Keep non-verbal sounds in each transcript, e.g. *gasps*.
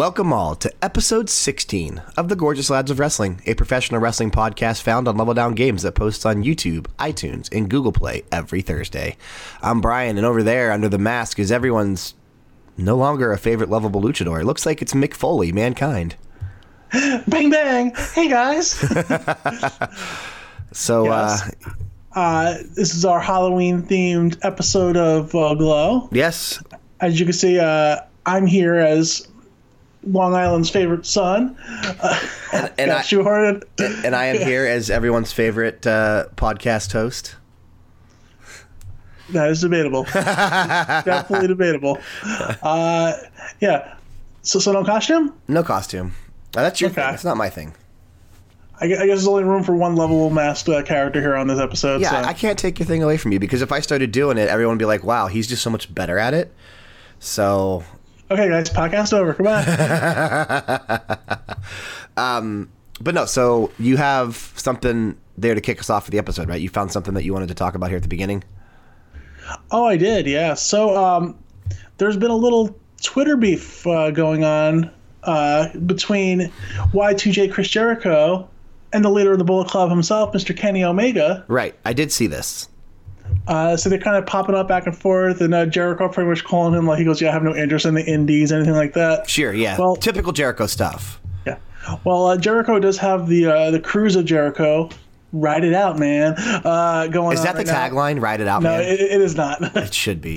Welcome all to episode 16 of The Gorgeous Lads of Wrestling, a professional wrestling podcast found on Level Down Games that posts on YouTube, iTunes, and Google Play every Thursday. I'm Brian, and over there under the mask is everyone's no longer a favorite lovable luchador. It looks like it's Mick Foley, Mankind. *gasps* Bang bang! Hey guys. *laughs* So, Yes. uh, uh, this is our Halloween themed episode of uh, Glow. yes, As you can see, uh, I'm here as Long Island's favorite son. Uh, and, and, I, shoehorned. and I am here as everyone's favorite uh, podcast host. That is debatable. *laughs* Definitely debatable. Uh, yeah. So, so no costume. No costume. Uh, that's your Okay. thing. It's not my thing. I, guess there's only room for one lovable masked uh, character here on this episode. Yeah, so. I I can't take your thing away from you because if I started doing it, everyone would be like, "Wow, he's just so much better at it." So, Okay, guys, podcast over. Come on. *laughs* but no. So you have something there to kick us off for the episode, right? You found something that you wanted to talk about here at the beginning. Oh, I did, yeah. So, um, there's been a little Twitter beef uh, going on uh, between Y2J Chris Jericho and the leader of the Bullet Club himself, Mr. Kenny Omega. Right. I did see this. Uh, so they're kind of popping up back and forth, and uh, Jericho pretty much calling him like he goes, "Yeah, I have no interest in the indies, anything like that." Sure. Yeah. Well- typical Jericho stuff. Yeah. Well, uh, Jericho does have the uh, the cruise of Jericho. Ride it out, man. Uh, going Is that the right now. tagline? Ride it out, No, man. it, it is not. *laughs* it should be.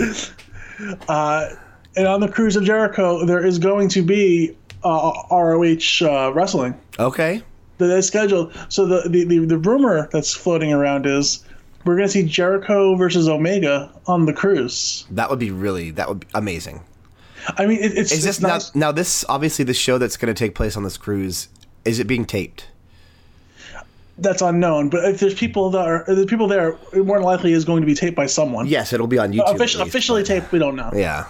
and on the cruise of Jericho, there is going to be uh, ROH uh, wrestling Okay. that is scheduled. So the, the, the, the rumor that's floating around is we're going to see Jericho versus Omega on the cruise. That would be really. That would be amazing. I mean, it, it's Is this it's now? not. Now, this obviously the show that's going to take place on this cruise. Is it being taped? That's unknown, but if there's people that are there's people there, it more than likely is going to be taped by someone. Yes, it'll be on YouTube. Offici- least, officially but- taped, we don't know. Yeah.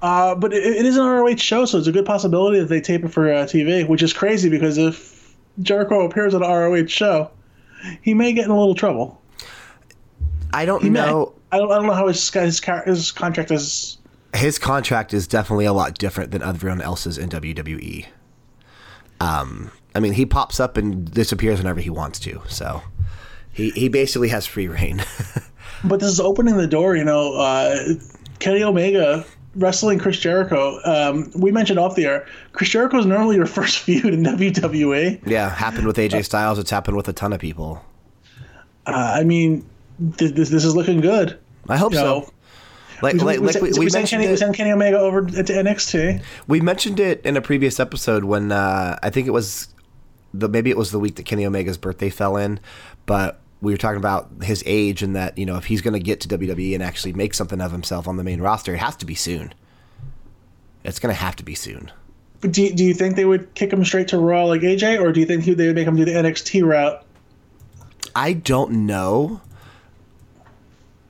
Uh, but it, it is an ROH show, so it's a good possibility that they tape it for uh, TV, which is crazy because if Jericho appears on an ROH show, he may get in a little trouble. I don't He know. I don't, I don't know how his his, car- his contract is. his contract is definitely a lot different than everyone else's in WWE. Um, I mean, he pops up and disappears whenever he wants to, so he he basically has free reign. *laughs* But this is opening the door, you know. Uh, Kenny Omega wrestling Chris Jericho. Um, we mentioned off the air. Chris Jericho is normally your *laughs* first feud in WWE. yeah, happened with AJ Styles. It's happened with a ton of people. Uh, I mean, th- this this is looking good. I hope You so. know, Like, we, like, we, like we, we we sent Kenny, we it, sent Kenny Omega over to NXT. we mentioned it in a previous episode when uh, I think it was the maybe it was the week that Kenny Omega's birthday fell in, but we were talking about his age and that you know if he's going to get to WWE and actually make something of himself on the main roster, it has to be soon. It's going to have to be soon. But do, do you think they would kick him straight to Raw like AJ, or do you think they would make him do the NXT route? I don't know.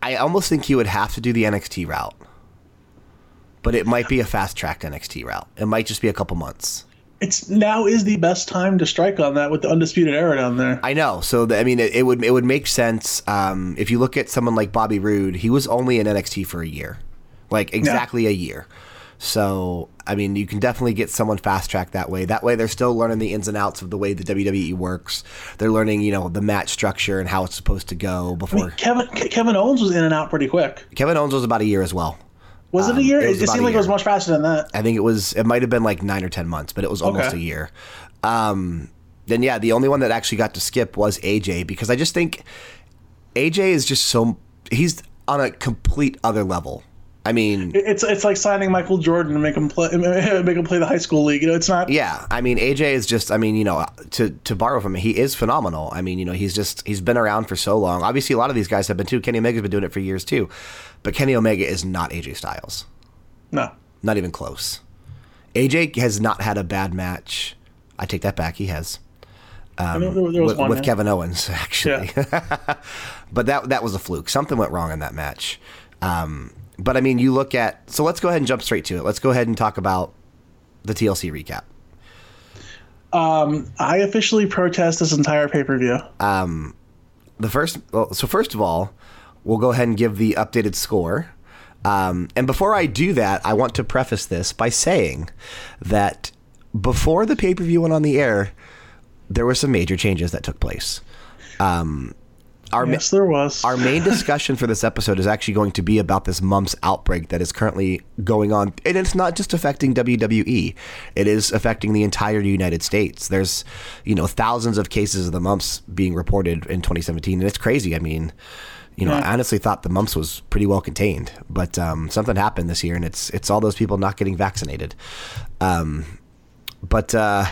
I almost think he would have to do the NXT route. But it might be a fast track NXT route. It might just be a couple months. It's now is the best time to strike on that with the undisputed era down there. I know. So the, I mean, it, it would it would make sense um, if you look at someone like Bobby Roode. He was only in NXT for a year, like exactly a year. So I mean, you can definitely get someone fast tracked that way. That way, they're still learning the ins and outs of the way the WWE works. They're learning, you know, the match structure and how it's supposed to go before. Kevin Ke- Kevin Owens was in and out pretty quick. Kevin Owens was about a year as well. Was it a year? Um, it It, was it about seemed like it was much faster than that. I think it was. It might have been like nine or ten months, but it was almost Okay. a year. Um, then yeah, the only one that actually got to skip was AJ because I just think AJ is just so he's on a complete other level. I mean, It's it's like signing Michael Jordan and make him play *laughs* make him play the high school league. You know, it's not. yeah, I mean AJ is just. I mean, you know, to to borrow from him, he is phenomenal. I mean, you know, he's just he's been around for so long. Obviously, a lot of these guys have been too. Kenny Omega's been doing it for years too, but Kenny Omega is not AJ Styles. No. Not even close. AJ has not had a bad match. I take that back. He has. I know there, with, one with yeah. Kevin Owens, *laughs* actually. *laughs* but that that was a fluke. Something went wrong in that match. Um, but I mean, you look at. So let's go ahead and jump straight to it. Let's go ahead and talk about the TLC recap. Um, I officially protest this entire pay per view. Um, The first. Well, so first of all, we'll go ahead and give the updated score. Um, and before I do that, I want to preface this by saying that before the pay per view went on the air, there were some major changes that took place. Um, our Yes, there was. our main *laughs* discussion for this episode is actually going to be about this mumps outbreak that is currently going on. And it's not just affecting WWE, it is affecting the entire United States. There's, you know, thousands of cases of the mumps being reported in 2017. And it's crazy. I mean, you know, Yeah. I honestly thought the mumps was pretty well contained, but um, something happened this year, and it's it's all those people not getting vaccinated. Um, but uh,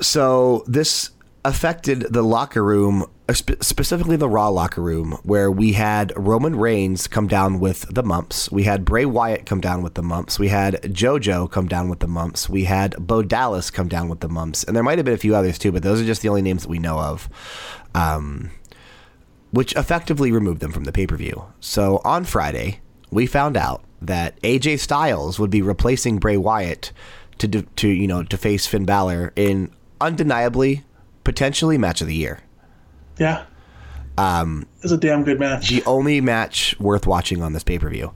so this affected the locker room, spe- specifically the Raw locker room, where we had Roman Reigns come down with the mumps. We had Bray Wyatt come down with the mumps. We had JoJo come down with the mumps. We had Bo Dallas come down with the mumps, and there might have been a few others too, but those are just the only names that we know of. Um, which effectively removed them from the pay per view. So on Friday, we found out that AJ Styles would be replacing Bray Wyatt to to you know to face Finn Balor in undeniably potentially match of the year. Yeah. Um, it was a damn good match. The only match worth watching on this pay per view.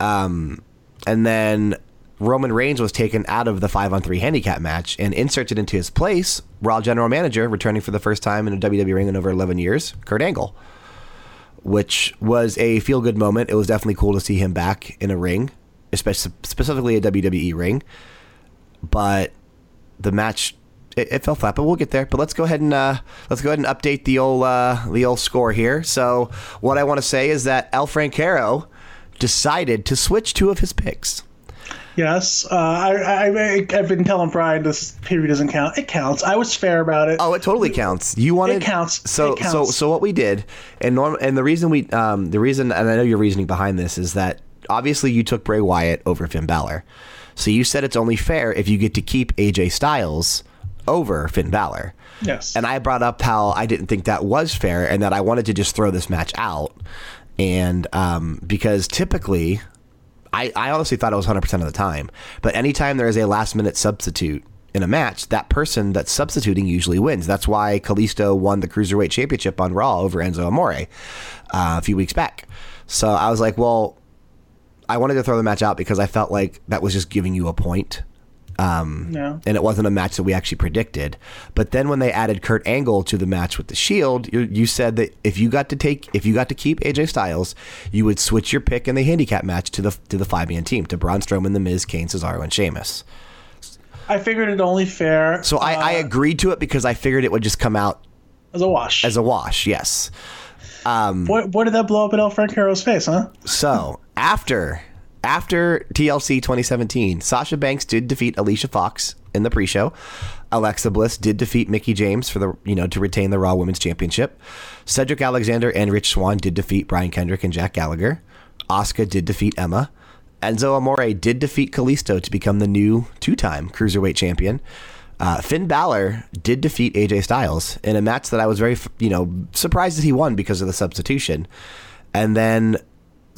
Um, and then Roman Reigns was taken out of the five on three handicap match and inserted into his place, Raw General Manager, returning for the first time in a WWE ring in over 11 years, Kurt Angle, which was a feel good moment. It was definitely cool to see him back in a ring, especially specifically a WWE ring. But the match. It, it fell flat, but we'll get there. But let's go ahead and uh, let's go ahead and update the old uh, the old score here. So what I want to say is that El Francaro decided to switch two of his picks. Yes, uh, I, I, I've been telling Brian this period doesn't count. It counts. I was fair about it. Oh, it totally counts. You wanted It counts. So It so counts. so what we did, and norm, and the reason we um the reason and I know your reasoning behind this is that obviously you took Bray Wyatt over Finn Balor, so you said it's only fair if you get to keep AJ Styles over Finn Balor. Yes. And I brought up how I didn't think that was fair and that I wanted to just throw this match out. And um, because typically, I, I honestly thought it was 100% of the time. But anytime there is a last minute substitute in a match, that person that's substituting usually wins. That's why Kalisto won the Cruiserweight Championship on Raw over Enzo Amore uh, a few weeks back. So I was like, well, I wanted to throw the match out because I felt like that was just giving you a point no. and it wasn't a match that we actually predicted. But then when they added Kurt Angle to the match with the Shield, you, you said that if you got to take, if you got to keep AJ Styles, you would switch your pick in the handicap match to the to the five man team to Braun Strowman, The Miz, Kane, Cesaro, and Sheamus. I figured it only fair. So I, I uh, agreed to it because I figured it would just come out as a wash. as a wash. Yes. what, what did that blow up in El Francaro's face, huh? So after after TLC 2017, Sasha Banks did defeat Alicia Fox in the pre-show. Alexa Bliss did defeat Mickie James for the you know to retain the Raw Women's Championship. Cedric Alexander and Rich Swann did defeat Brian Kendrick and Jack Gallagher. Asuka did defeat Emma. Enzo Amore did defeat Kalisto to become the new two-time cruiserweight champion. Uh, Finn Balor did defeat AJ Styles in a match that I was very, you know, surprised that he won because of the substitution. And then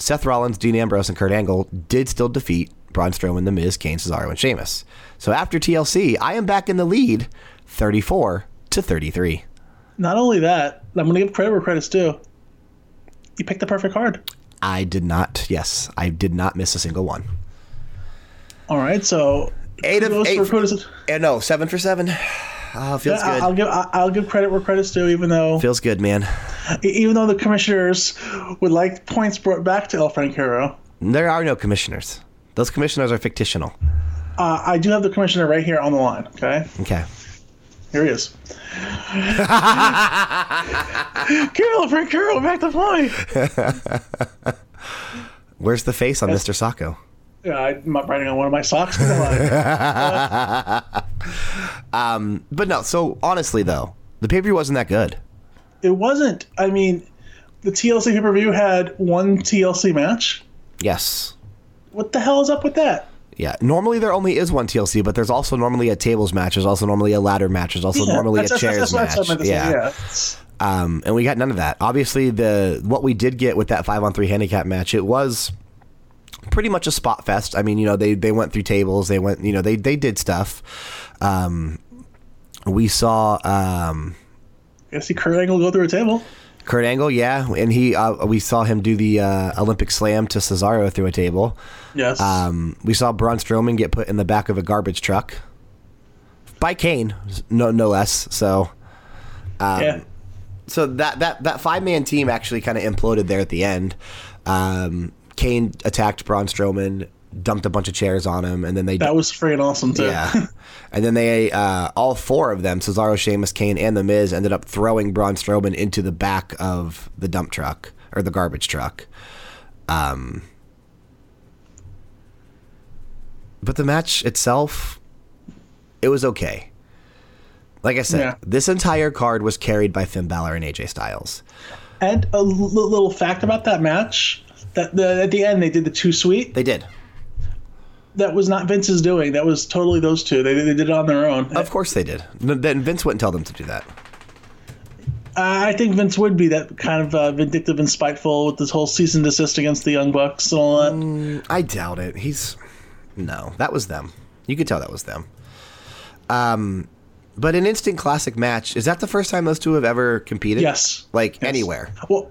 Seth Rollins, Dean Ambrose, and Kurt Angle did still defeat Braun Strowman, The Miz, Kane, Cesaro, and Sheamus. So after TLC, I am back in the lead, 34 to 33. Not only that, I'm going to give credit where credit's due. You picked the perfect card. I did not, yes, I did not miss a single one. All right, so Eight of eight. for eh, no, seven for seven. Oh, feels Yeah, good. I'll give I'll give credit where credit's due, even though feels good, man. even though the commissioners would like points brought back to El Francaro. There are no commissioners. Those commissioners are fictional. Uh, I do have the commissioner right here on the line. Okay, Okay. here he is. *laughs* El Francaro back the point. Where's the face on Mr. Socko? Yeah, I'm not writing on one of my socks. On. *laughs* But no, so honestly though, the pay per view wasn't that good. it wasn't. I mean, the TLC pay per view had one TLC match. Yes. What the hell is up with that? Yeah. Normally there only is one TLC, but there's also normally a tables match. There's also normally a ladder match. There's also Yeah, normally a chairs that's- that's match. meant to say, Yeah. yeah. Um, and we got none of that. Obviously, the what we did get with that five on three handicap match, it was pretty much a spot fest. I mean, you know, they they went through tables, they went, you know, they they did stuff. Um, we saw, um, I see Kurt Angle go through a table. Kurt Angle, yeah, and he uh, we saw him do the uh, Olympic slam to Cesaro through a table. Yes. Um, we saw Braun Strowman get put in the back of a garbage truck by Kane, no no less. So, um, yeah. so that that that five man team actually kind of imploded there at the end. Um, Kane attacked Braun Strowman, dumped a bunch of chairs on him, and then they That was freaking awesome too. yeah. *laughs* and then they, uh, all four of them, Cesaro, Sheamus, Kane, and The Miz, ended up throwing Braun Strowman into the back of the dump truck or the garbage truck. Um, but the match itself, it was okay. Like I said, Yeah. this entire card was carried by Finn Balor and AJ Styles. And a little fact about that match: that the, at the end they did the Too Sweet. They did. That was not Vince's doing. That was totally those two. They, they did it on their own. Of course they did. Then Vince wouldn't tell them to do that. I think Vince would be that kind of uh, vindictive and spiteful with this whole cease and desist against the Young Bucks and all that. I doubt it. He's no, that was them. You could tell that was them. Um, but an instant classic match is that the first time those two have ever competed? Yes. like Yes. anywhere. Well,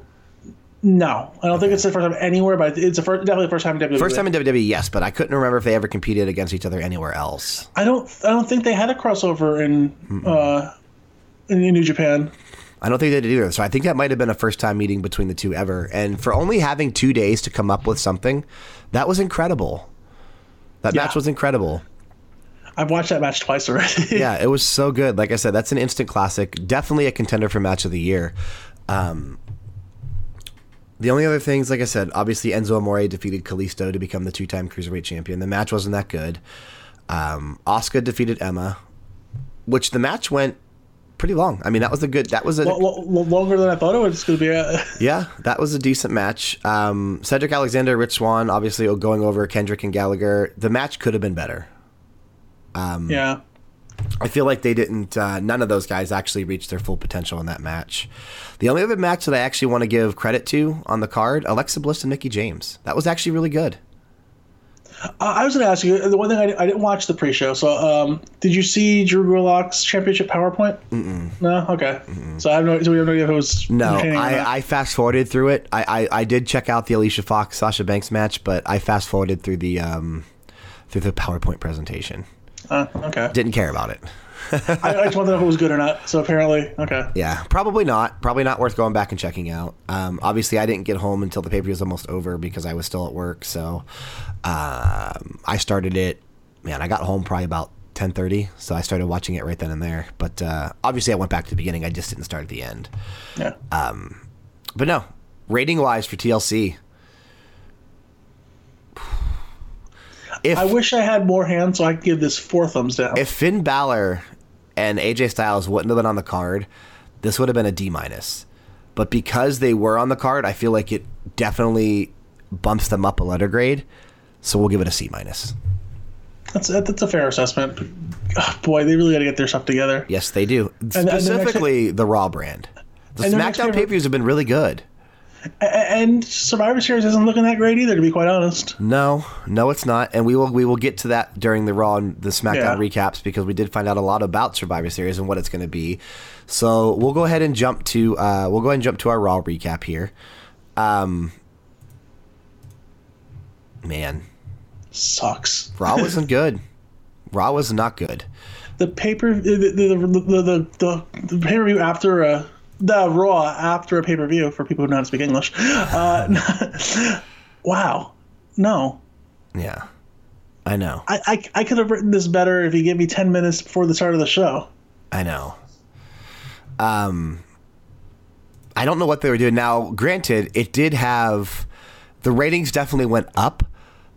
no, I don't think it's the first time anywhere, but it's the first, definitely the first time in WWE. First time in WWE, yes, but I couldn't remember if they ever competed against each other anywhere else. I don't. I don't think they had a crossover in uh, in New Japan. I don't think they did either. So I think that might have been a first time meeting between the two ever. And for only having two days to come up with something, that was incredible. That Yeah. match was incredible. I've watched that match twice already. *laughs* yeah, it was so good. Like I said, that's an instant classic. Definitely a contender for match of the year. Um, the only other things, like I said, obviously Enzo Amore defeated Kalisto to become the two-time cruiserweight champion. The match wasn't that good. Um, Asuka defeated Emma, which the match went pretty long. I mean, that was a good. That was a Lo- lo- lo- longer than I thought it was going to be. Uh, *laughs* yeah, that was a decent match. Um, Cedric Alexander, Rich Swann, obviously going over Kendrick and Gallagher. The match could have been better. yeah. I feel like they didn't. Uh, none of those guys actually reached their full potential in that match. The only other match that I actually want to give credit to on the card, Alexa Bliss and Mickie James. That was actually really good. Uh, I was going to ask you the one thing I, I didn't watch the pre-show. So, um, did you see Drew Gulak's championship PowerPoint? Mm-mm. No. Okay. So I have no. So we have no idea if it was No, entertaining or not. I, I fast forwarded through it. I, I, I did check out the Alicia Fox Sasha Banks match, but I fast forwarded through the um, through the PowerPoint presentation. Uh, okay. Didn't care about it. *laughs* I, I just wanted to know if it was good or not. So apparently, okay. Yeah, probably not. Probably not worth going back and checking out. Um, obviously, I didn't get home until the paper was almost over because I was still at work. So um, I started it. Man, I got home probably about ten thirty. So I started watching it right then and there. But uh, obviously, I went back to the beginning. I just didn't start at the end. Yeah. But no, rating wise for TLC. If I wish I had more hands so I could give this four thumbs down. if Finn Balor and AJ Styles wouldn't have been on the card, this would have been a D minus. But because they were on the card, I feel like it definitely bumps them up a letter grade. So we'll give it a C minus. That's that's a fair assessment. Oh, boy, they really got to get their stuff together. Yes, they do. and Specifically, the Raw brand. The And SmackDown favorite- pay per views have been really good. And Survivor Series isn't looking that great either, to be quite honest. No, no, it's not, and we will we will get to that during the Raw and the SmackDown Yeah. recaps because we did find out a lot about Survivor Series and what it's going to be. So we'll go ahead and jump to uh, we'll go ahead and jump to our Raw recap here. Um, man, Sucks. Raw *laughs* wasn't good. Raw was not good. The paper, the the the the, the, the, the pay per view after a the Raw after a pay per view for people who know how to speak English. Uh, *laughs* wow, no, Yeah, I know, I, I I could have written this better if you gave me ten minutes before the start of the show. I know. Um, I don't know what they were doing. Now, granted, it did have the ratings definitely went up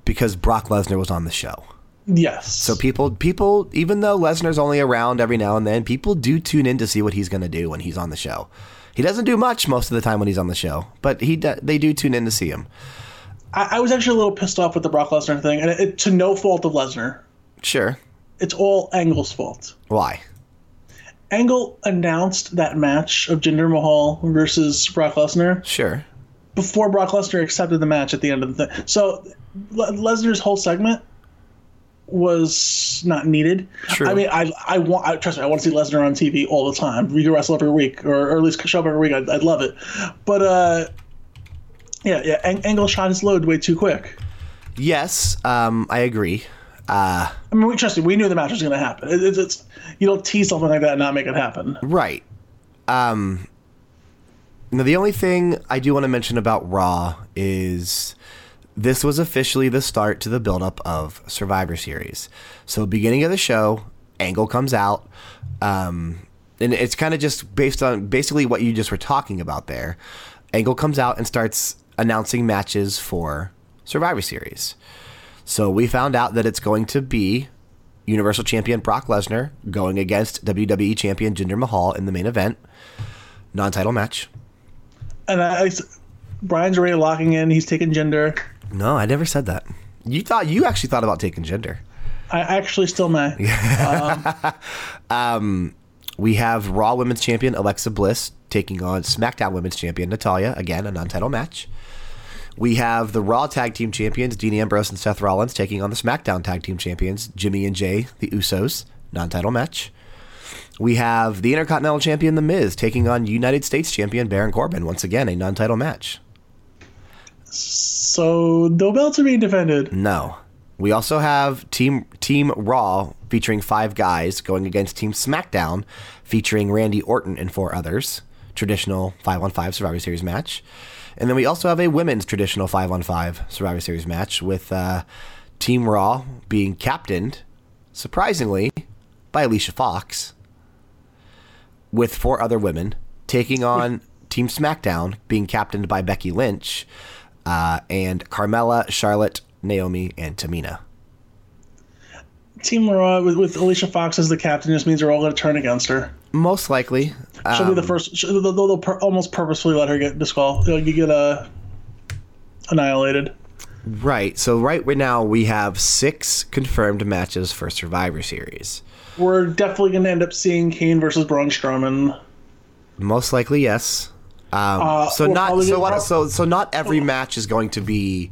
because Brock Lesnar was on the show. Yes. So people, people, even though Lesnar's only around every now and then, people do tune in to see what he's going to do when he's on the show. He doesn't do much most of the time when he's on the show, but he they do tune in to see him. I, I was actually a little pissed off with the Brock Lesnar thing, and it, it, to no fault of Lesnar. Sure. It's all Angle's fault. Why? Angle announced that match of Jinder Mahal versus Brock Lesnar Sure. before Brock Lesnar accepted the match at the end of the thing. So Le- Lesnar's whole segment was not needed. True. I mean, I I want I, trust me, I want to see Lesnar on TV all the time. We could wrestle every week, or, or at least show up every week. I'd, I'd love it. But uh, yeah, yeah, Ang- Angle shot his load way too quick. Yes, um, I agree. Uh, I mean, we trust me, we knew the match was going to happen. It, it's, it's you don't tease something like that and not make it happen. right. Um, now, the only thing I do want to mention about Raw is this was officially the start to the buildup of Survivor Series. So, beginning of the show, Angle comes out, um, and it's kind of just based on basically what you just were talking about there. Angle comes out and starts announcing matches for Survivor Series. So we found out that it's going to be Universal Champion Brock Lesnar going against WWE Champion Jinder Mahal in the main event, non-title match. And I, Brian's already locking in. He's taking Jinder. No, I never said that. You thought you actually thought about taking Jinder. I actually still may. *laughs* Um, we have Raw Women's Champion Alexa Bliss taking on SmackDown Women's Champion Natalya again, a non-title match. We have the Raw Tag Team Champions Dean Ambrose and Seth Rollins taking on the SmackDown Tag Team Champions Jimmy and Jey, the Usos, non-title match. We have the Intercontinental Champion The Miz taking on United States Champion Baron Corbin once again, a non-title match. So no belts are being defended. No. We also have Team Team Raw featuring five guys going against Team SmackDown featuring Randy Orton and four others. Traditional 5 on 5 Survivor Series match. And then we also have a women's traditional 5 on 5 Survivor Series match with uh, Team Raw being captained, surprisingly, by Alicia Fox, with four other women, taking on Team SmackDown being captained by Becky Lynch uh, and Carmella, Charlotte, Naomi, and Tamina. Team Raw with, with Alicia Fox as the captain just means they're all going to turn against her. Most likely. She'll Um, be the first. She'll, they'll, they'll per, almost purposefully let her get disqual. You get uh, annihilated. right. So, right now, we have six confirmed matches for Survivor Series. We're definitely going to end up seeing Kane versus Braun Strowman. Most likely, yes. Um, Uh, so not so what, so so not every match is going to be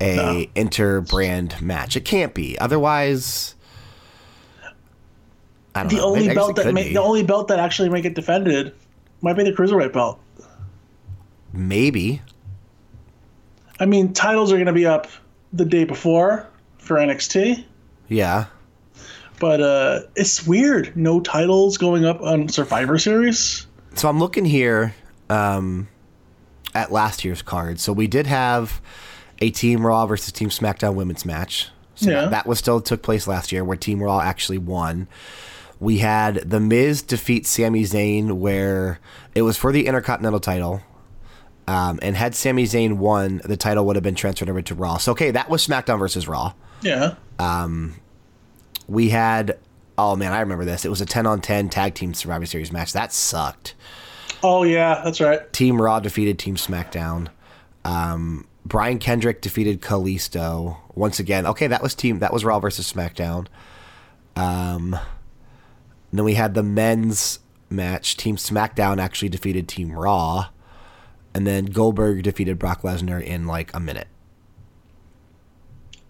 a inter-brand match. It can't be. Otherwise, I don't The know. only Maybe- belt that could ma- be. the only belt that actually might get defended might be the cruiserweight belt. maybe. I mean, titles are going to be up the day before for NXT, Yeah. but uh, it's weird. No titles going up on Survivor Series. So I'm looking here um, at last year's card. So we did have a Team Raw versus Team SmackDown women's match. So Yeah. that, that was still took place last year, where Team Raw actually won. We had The Miz defeat Sami Zayn, where it was for the Intercontinental title. Um, and had Sami Zayn won, the title would have been transferred over to Raw. So okay, that was SmackDown versus Raw. Yeah. Um, we had oh man, I remember this. It was a ten on ten tag team Survivor Series match. That sucked. Oh yeah, that's right. Team Raw defeated Team SmackDown. Um, Brian Kendrick defeated Kalisto once again. Okay, that was team. That was Raw versus SmackDown. Um, then we had the men's match. Team SmackDown actually defeated Team Raw, and then Goldberg defeated Brock Lesnar in like a minute.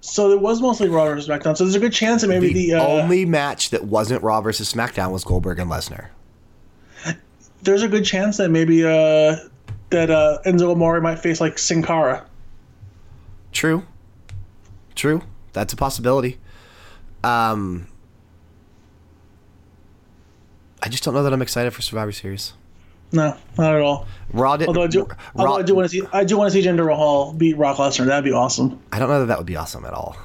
So it was mostly Raw versus SmackDown. So there's a good chance that maybe The the, uh, only match that wasn't Raw versus SmackDown was Goldberg and Lesnar. There's a good chance that maybe uh, that uh, Enzo Amore might face like Sin Cara. True. True. That's a possibility. Um I just don't know that I'm excited for Survivor Series. No, not at all. Raw did Although I do, Raw, although I do want to see, I do want to see Jinder Mahal beat Brock Lesnar. That'd be awesome. I don't know that that would be awesome at all.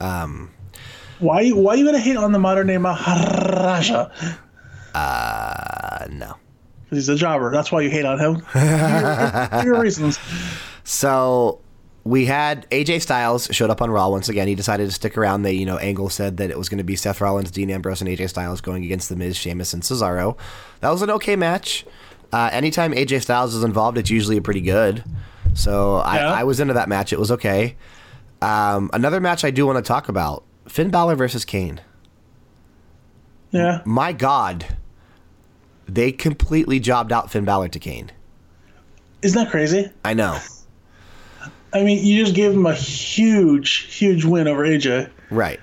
Um, Why, why are you gonna hate on the modern day Maharaja? Uh no. Because he's a jobber. That's why you hate on him. *laughs* your, your reasons. So we had AJ Styles showed up on Raw once again. He decided to stick around. They, you know, Angle said that it was going to be Seth Rollins, Dean Ambrose, and AJ Styles going against The Miz, Sheamus, and Cesaro. That was an okay match. Uh, anytime AJ Styles is involved, it's usually pretty good. So I, I was into that match. It was okay. Um, another match I do want to talk about: Finn Balor versus Kane. Yeah. My God, they completely jobbed out Finn Balor to Kane. Isn't that crazy? I know, I mean, you just gave him a huge, huge win over AJ. right?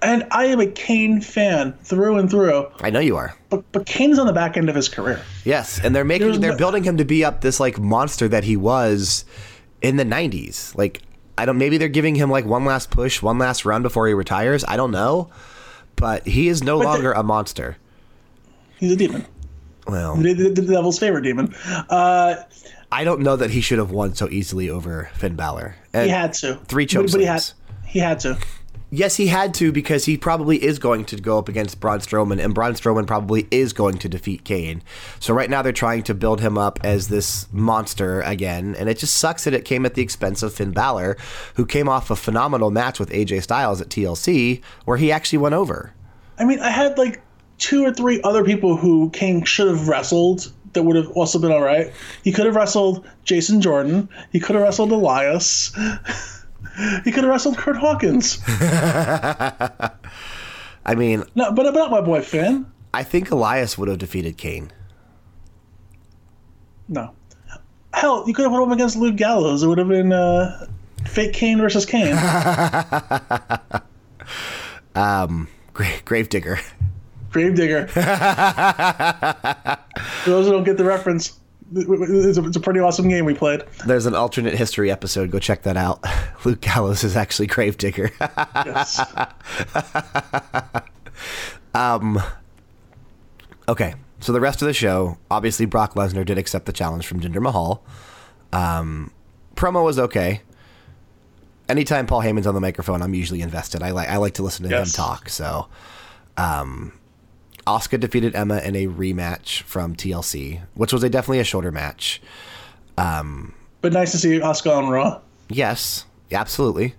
And I am a Kane fan through and through. I know you are. But but Kane's on the back end of his career. Yes, and they're making There's they're no- building him to be up this like monster that he was in the '90s. Like I don't maybe they're giving him like one last push, one last run before he retires. I don't know, but he is no longer a monster. He's a demon. Well, The, the, the devil's favorite demon. Uh, I don't know that he should have won so easily over Finn Balor. And he had to. three But, but he had he had to. Yes, he had to because he probably is going to go up against Braun Strowman, and Braun Strowman probably is going to defeat Kane. So right now they're trying to build him up as this monster again, and it just sucks that it came at the expense of Finn Balor, who came off a phenomenal match with AJ Styles at TLC, where he actually went over. I mean, I had like two or three other people who Kane should have wrestled that would have also been all right. He could have wrestled Jason Jordan. He could have wrestled Elias. *laughs* he could have wrestled Curt Hawkins. *laughs* I mean, No, but about my boy Finn. I think Elias would have defeated Kane. No. Hell, you could have put him against Luke Gallows. It would have been uh, fake Kane versus Kane. *laughs* Gra- Gravedigger. Gravedigger. *laughs* For those who don't get the reference, it's a, it's a pretty awesome game we played. There's an alternate history episode. Go check that out. *laughs* Luke Gallows is actually Gravedigger. Yes. *laughs* Okay, so the rest of the show, obviously Brock Lesnar did accept the challenge from Jinder Mahal. Um, promo was okay. Anytime Paul Heyman's on the microphone, I'm usually invested. I like I like to listen to Yes. him talk. So, um, Asuka defeated Emma in a rematch from TLC, which was a definitely a shorter match. but nice to see Asuka on Raw. Yes, absolutely.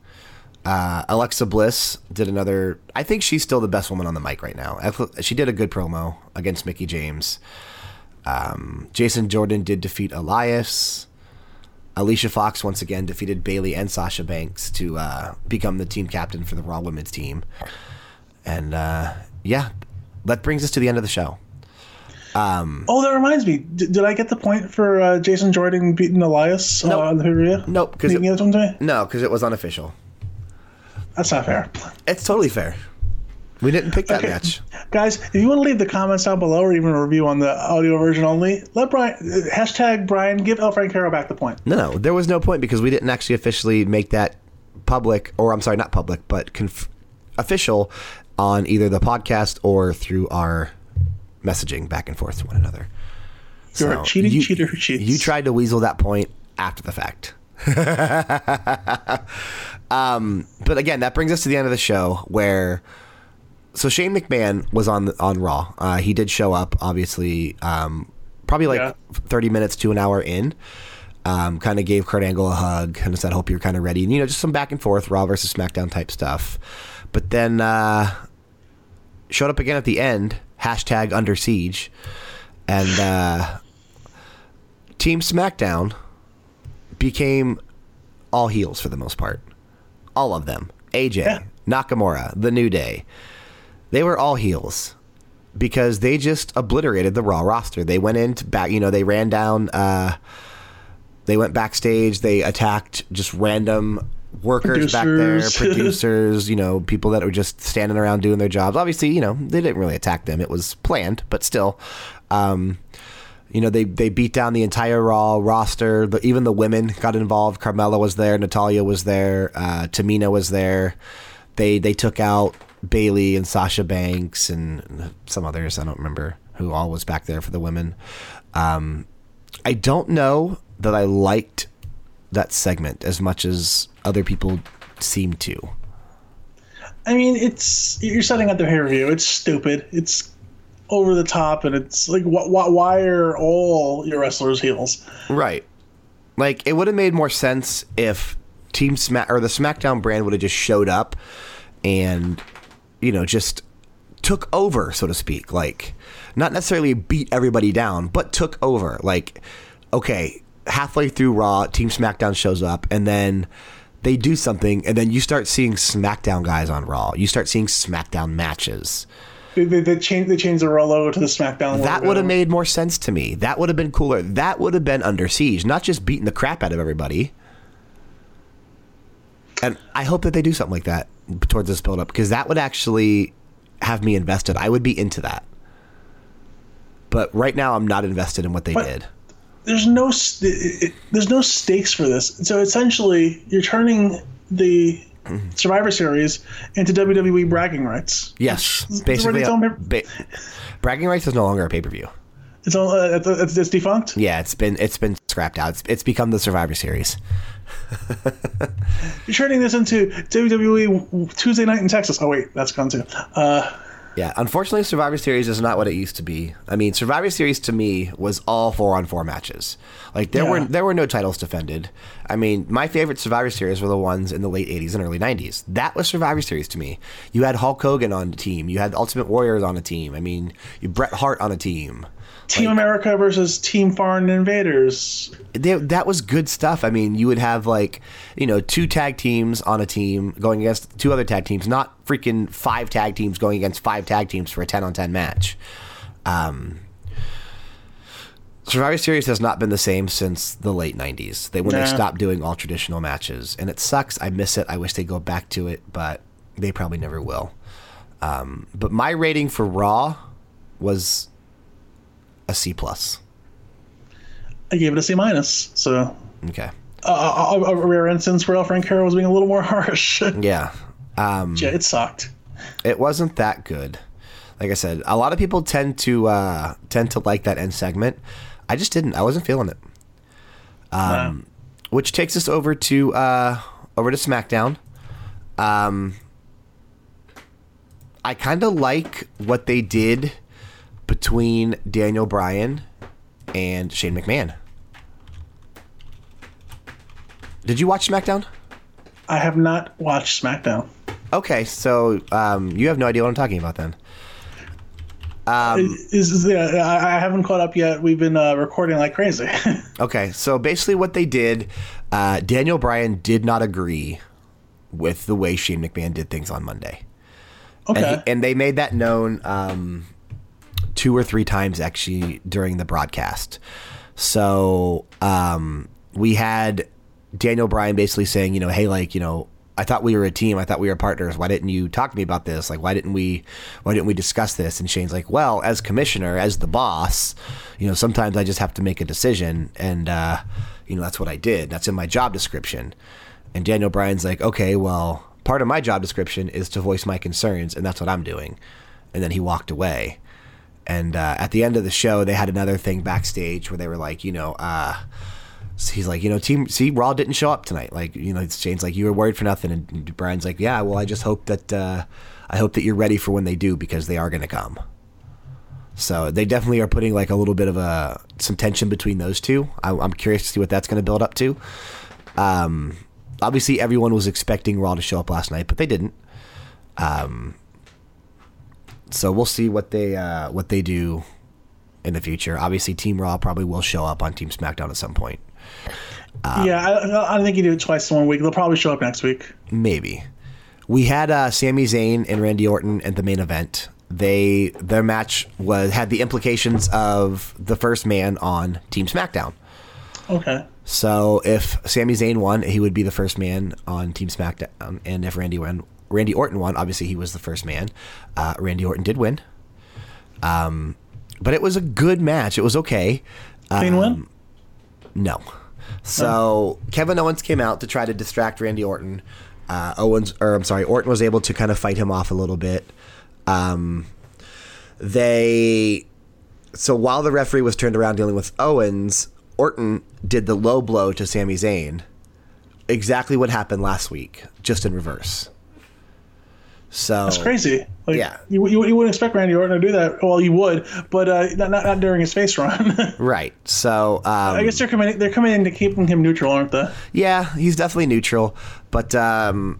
Uh, Alexa Bliss did another. I think she's still the best woman on the mic right now. She did a good promo against Mickie James. Um, Jason Jordan did defeat Elias. Alicia Fox once again defeated Bayley and Sasha Banks to uh, become the team captain for the Raw Women's team. And uh, yeah, that brings us to the end of the show. Oh, that reminds me. D- did I get the point for uh, Jason Jordan beating Elias Nope. uh, on the pay-per-view? Nope, because Can you one to me? no, because it was unofficial. That's not fair. It's totally fair. We didn't pick that Okay. match. Guys, if you want to leave the comments down below or even a review on the audio version only, let Brian, uh, hashtag Brian, give El Francaro back the point. No, no, there was no point because we didn't actually officially make that public, or I'm sorry, not public, but conf- official on either the podcast or through our messaging back and forth to one another. You're a cheating you, cheater who cheats. You tried to weasel that point after the fact. *laughs* um, but again, that brings us to the end of the show where. So Shane McMahon was on on Raw. Uh, he did show up, obviously, um, probably like Yeah. 30 minutes to an hour in. Um, kind of gave Kurt Angle a hug, and said, "Hope you're kind of ready." And you know, just some back and forth, Raw versus SmackDown type stuff. But then uh, showed up again at the end. Hashtag Under Siege, and uh, Team SmackDown became all heels for the most part. All of them. AJ, Yeah. Nakamura, The New Day. They were all heels because they just obliterated the Raw roster. They went into back, you know, they ran down, uh, they went backstage, they attacked just random workers back there, Producers. *laughs* producers, you know, people that were just standing around doing their jobs. Obviously, you know, they didn't really attack them. It was planned, but still. Um, you know, they, they beat down the entire Raw roster. The, even the women got involved. Carmella was there. Natalya was there. Uh, Tamina was there. They they took out Bayley and Sasha Banks and some others. I don't remember who all was back there for the women. Um, I don't know that I liked that segment as much as other people seem to. I mean, it's you're setting up the pay per view. It's stupid. It's over the top, and it's like, wh- wh- why are all your wrestlers heels? Right. Like it would have made more sense if Team Smack or the SmackDown brand would have just showed up and you know just took over, so to speak. Like not necessarily beat everybody down, but took over. Like okay, halfway through Raw, Team SmackDown shows up, and then they do something, and then you start seeing SmackDown guys on Raw. You start seeing SmackDown matches. They, they, they changed they changed the Raw logo to the SmackDown. That would have made more sense to me. That would have been cooler. That would have been under siege, not just beating the crap out of everybody. And I hope that they do something like that towards this build up because that would actually have me invested. I would be into that. But right now, I'm not invested in what they But- did. There's no st- it- it- there's no stakes for this. So essentially, you're turning the Survivor Series into WWE bragging rights. Yes, It's basically, its own- ba- bragging rights is no longer a pay per view. It's all uh, it's, it's defunct. Yeah, it's been it's been scrapped out. It's, it's become the Survivor Series. *laughs* You're turning this into WWE Tuesday night in Texas. Oh wait, that's gone too. Uh, Yeah, unfortunately, Survivor Series is not what it used to be. I mean, Survivor Series to me was all four on four matches. Like there were there were no titles defended. I mean, my favorite Survivor Series were the ones in the late '80s and early '90s. That was Survivor Series to me. You had Hulk Hogan on the team. You had Ultimate Warriors on a team. I mean, you Bret Hart on a team. Team America versus Team Foreign Invaders. they, that was good stuff. I mean, you would have like, you know, two tag teams on a team going against two other tag teams, not freaking five tag teams going against five tag teams for a 10 on 10 match. Um, Survivor Series has not been the same since the late 90s. They when they stopped doing all traditional matches, and it sucks. I miss it. I wish they go back to it, but they probably never will. Um, but my rating for Raw was a C plus. I gave it a C minus. So Okay. uh, a, a rare instance where El Francaro was being a little more *laughs* harsh. Yeah. Um, yeah, it sucked. it wasn't that good. Like I said, a lot of people tend to uh, tend to like that end segment. I just didn't. I wasn't feeling it. Um, Which takes us over to uh, over to SmackDown. Um, I kind of like what they did between Daniel Bryan and Shane McMahon. Did you watch SmackDown? I have not watched SmackDown. Okay, so um, you have no idea what I'm talking about then. is, is yeah, I, I haven't caught up yet. We've been uh, recording like crazy. *laughs* Okay, so basically what they did, uh, Daniel Bryan did not agree with the way Shane McMahon did things on Monday. okay. And, he- and they made that known um, two or three times actually during the broadcast. So um, we had Daniel Bryan basically saying, you know, hey, like, you know, I thought we were a team. I thought we were partners. Why didn't you talk to me about this? Like, why didn't we? Why didn't we discuss this? And Shane's like, well, as commissioner, as the boss, you know, sometimes I just have to make a decision, and uh, you know, that's what I did. That's in my job description. And Daniel Bryan's like, okay, well, part of my job description is to voice my concerns, and that's what I'm doing. And then he walked away. And uh, at the end of the show, they had another thing backstage where they were like, you know, uh, he's like, you know, team, see, Raw didn't show up tonight. Like, you know, Shane's like, you were worried for nothing, and Brian's like, yeah, well, I just hope that, uh, I hope that you're ready for when they do because they are going to come. So they definitely are putting like a little bit of a some tension between those two. I, I'm curious to see what that's going to build up to. Um, obviously, everyone was expecting Raw to show up last night, but they didn't. Um, so we'll see what they uh, what they do in the future. Obviously, Team Raw probably will show up on Team SmackDown at some point. yeah, I, I think you do it twice in one week. They'll probably show up next week. Maybe. We had uh, Sami Zayn and Randy Orton at the main event. They their match was had the implications of the first man on Team SmackDown. Okay. So if Sami Zayn won, he would be the first man on Team SmackDown, and if Randy won, Randy Orton won, obviously he was the first man. Uh, Randy Orton did win. Um, but it was a good match. It was okay. Clean win? No. So Kevin Owens came out to try to distract Randy Orton. Uh, Owens, or I'm sorry, Orton was able to kind of fight him off a little bit. Um, they, so while the referee was turned around dealing with Owens, Orton did the low blow to Sami Zayn. Exactly what happened last week, just in reverse. So That's crazy. Like, Yeah. You, you, you wouldn't expect Randy Orton to do that. Well, you would, but uh, not, not, not during his face run. *laughs* Right. So um, I guess they're coming. They're coming in to keeping him neutral, aren't they? Yeah, he's definitely neutral, but um,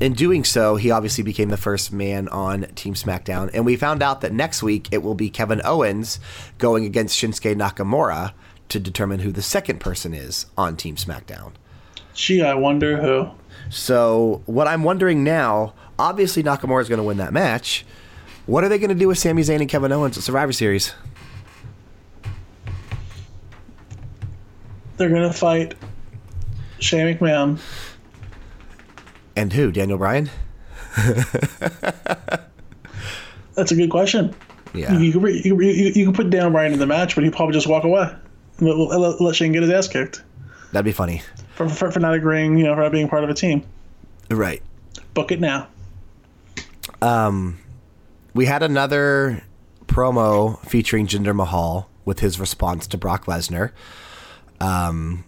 in doing so, he obviously became the first man on Team SmackDown, and we found out that next week it will be Kevin Owens going against Shinsuke Nakamura to determine who the second person is on Team SmackDown. Gee, I wonder who. So, what I'm wondering now, obviously Nakamura is going to win that match. What are they going to do with Sami Zayn and Kevin Owens at Survivor Series? They're gonna fight Shane McMahon. And who? Daniel Bryan? *laughs* That's a good question. Yeah. You, you, could- you, you, you can put Daniel Bryan in the match, but he'd probably just walk away. Let, let, let Shane get his ass kicked That'd be funny. for, for, for not agreeing, you know, for not being part of a team. Right. Book it now. We had another promo featuring Jinder Mahal with his response to Brock Lesnar. Um,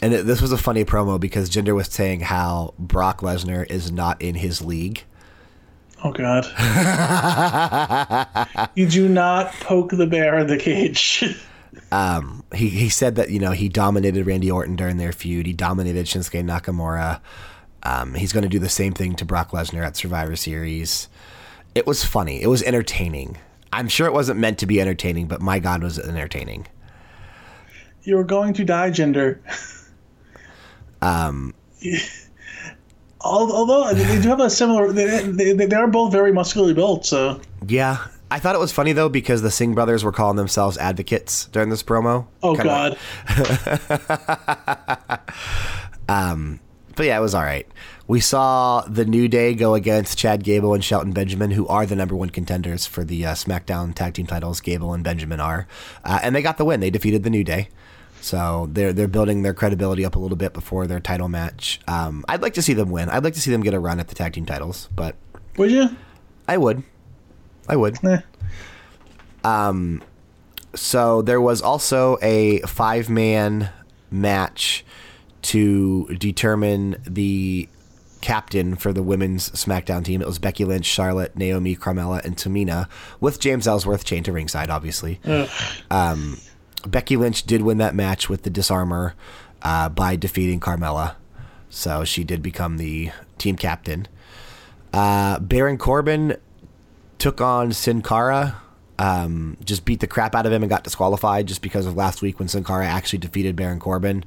and it, this was a funny promo because Jinder was saying how Brock Lesnar is not in his league. Oh God! you do not poke the bear in the cage. *laughs* um, He he said that you know he dominated Randy Orton during their feud. He dominated Shinsuke Nakamura. Um, he's going to do the same thing to Brock Lesnar at Survivor Series. It was funny. It was entertaining. I'm sure it wasn't meant to be entertaining, but my God, was it entertaining. You're going to die, Jinder. Um. *laughs* Although they do have a similar, they, they, they are both very muscularly built. So Yeah. I thought it was funny though because the Singh brothers were calling themselves advocates during this promo. Oh Kinda God! *laughs* But yeah, it was all right. We saw the New Day go against Chad Gable and Shelton Benjamin, who are the number one contenders for the uh, SmackDown Tag Team titles. Gable and Benjamin are, uh, and they got the win. They defeated the New Day, so they're they're building their credibility up a little bit before their title match. Um, I'd like to see them win. I'd like to see them get a run at the tag team titles, but Would you? I would, I would. Eh. So there was also a five man match to determine the captain for the women's SmackDown team. It was Becky Lynch, Charlotte, Naomi, Carmella, and Tamina, with James Ellsworth chained to ringside, obviously. Um, Becky Lynch did win that match with the Dis-arm-her uh, by defeating Carmella. So she did become the team captain. Uh, Baron Corbin took on Sin Cara, um, just beat the crap out of him and got disqualified just because of last week when Sin Cara actually defeated Baron Corbin.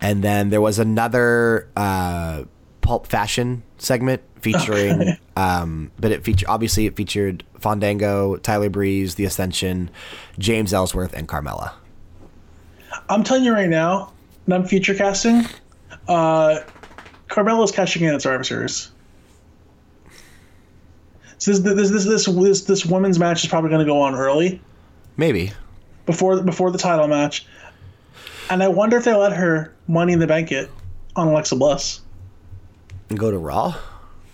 And then there was another uh, Pulp Fashion segment featuring, *laughs* um, but it featured obviously it featured Fandango, Tyler Breeze, The Ascension, James Ellsworth, and Carmella. I'm telling you right now, and I'm future casting. Uh, Carmella's cashing in at Survivor Series. So this this this this this, this women's match is probably going to go on early Maybe. before before the title match, and I wonder if they let her Money in the Bank it on Alexa Bliss. And go to Raw?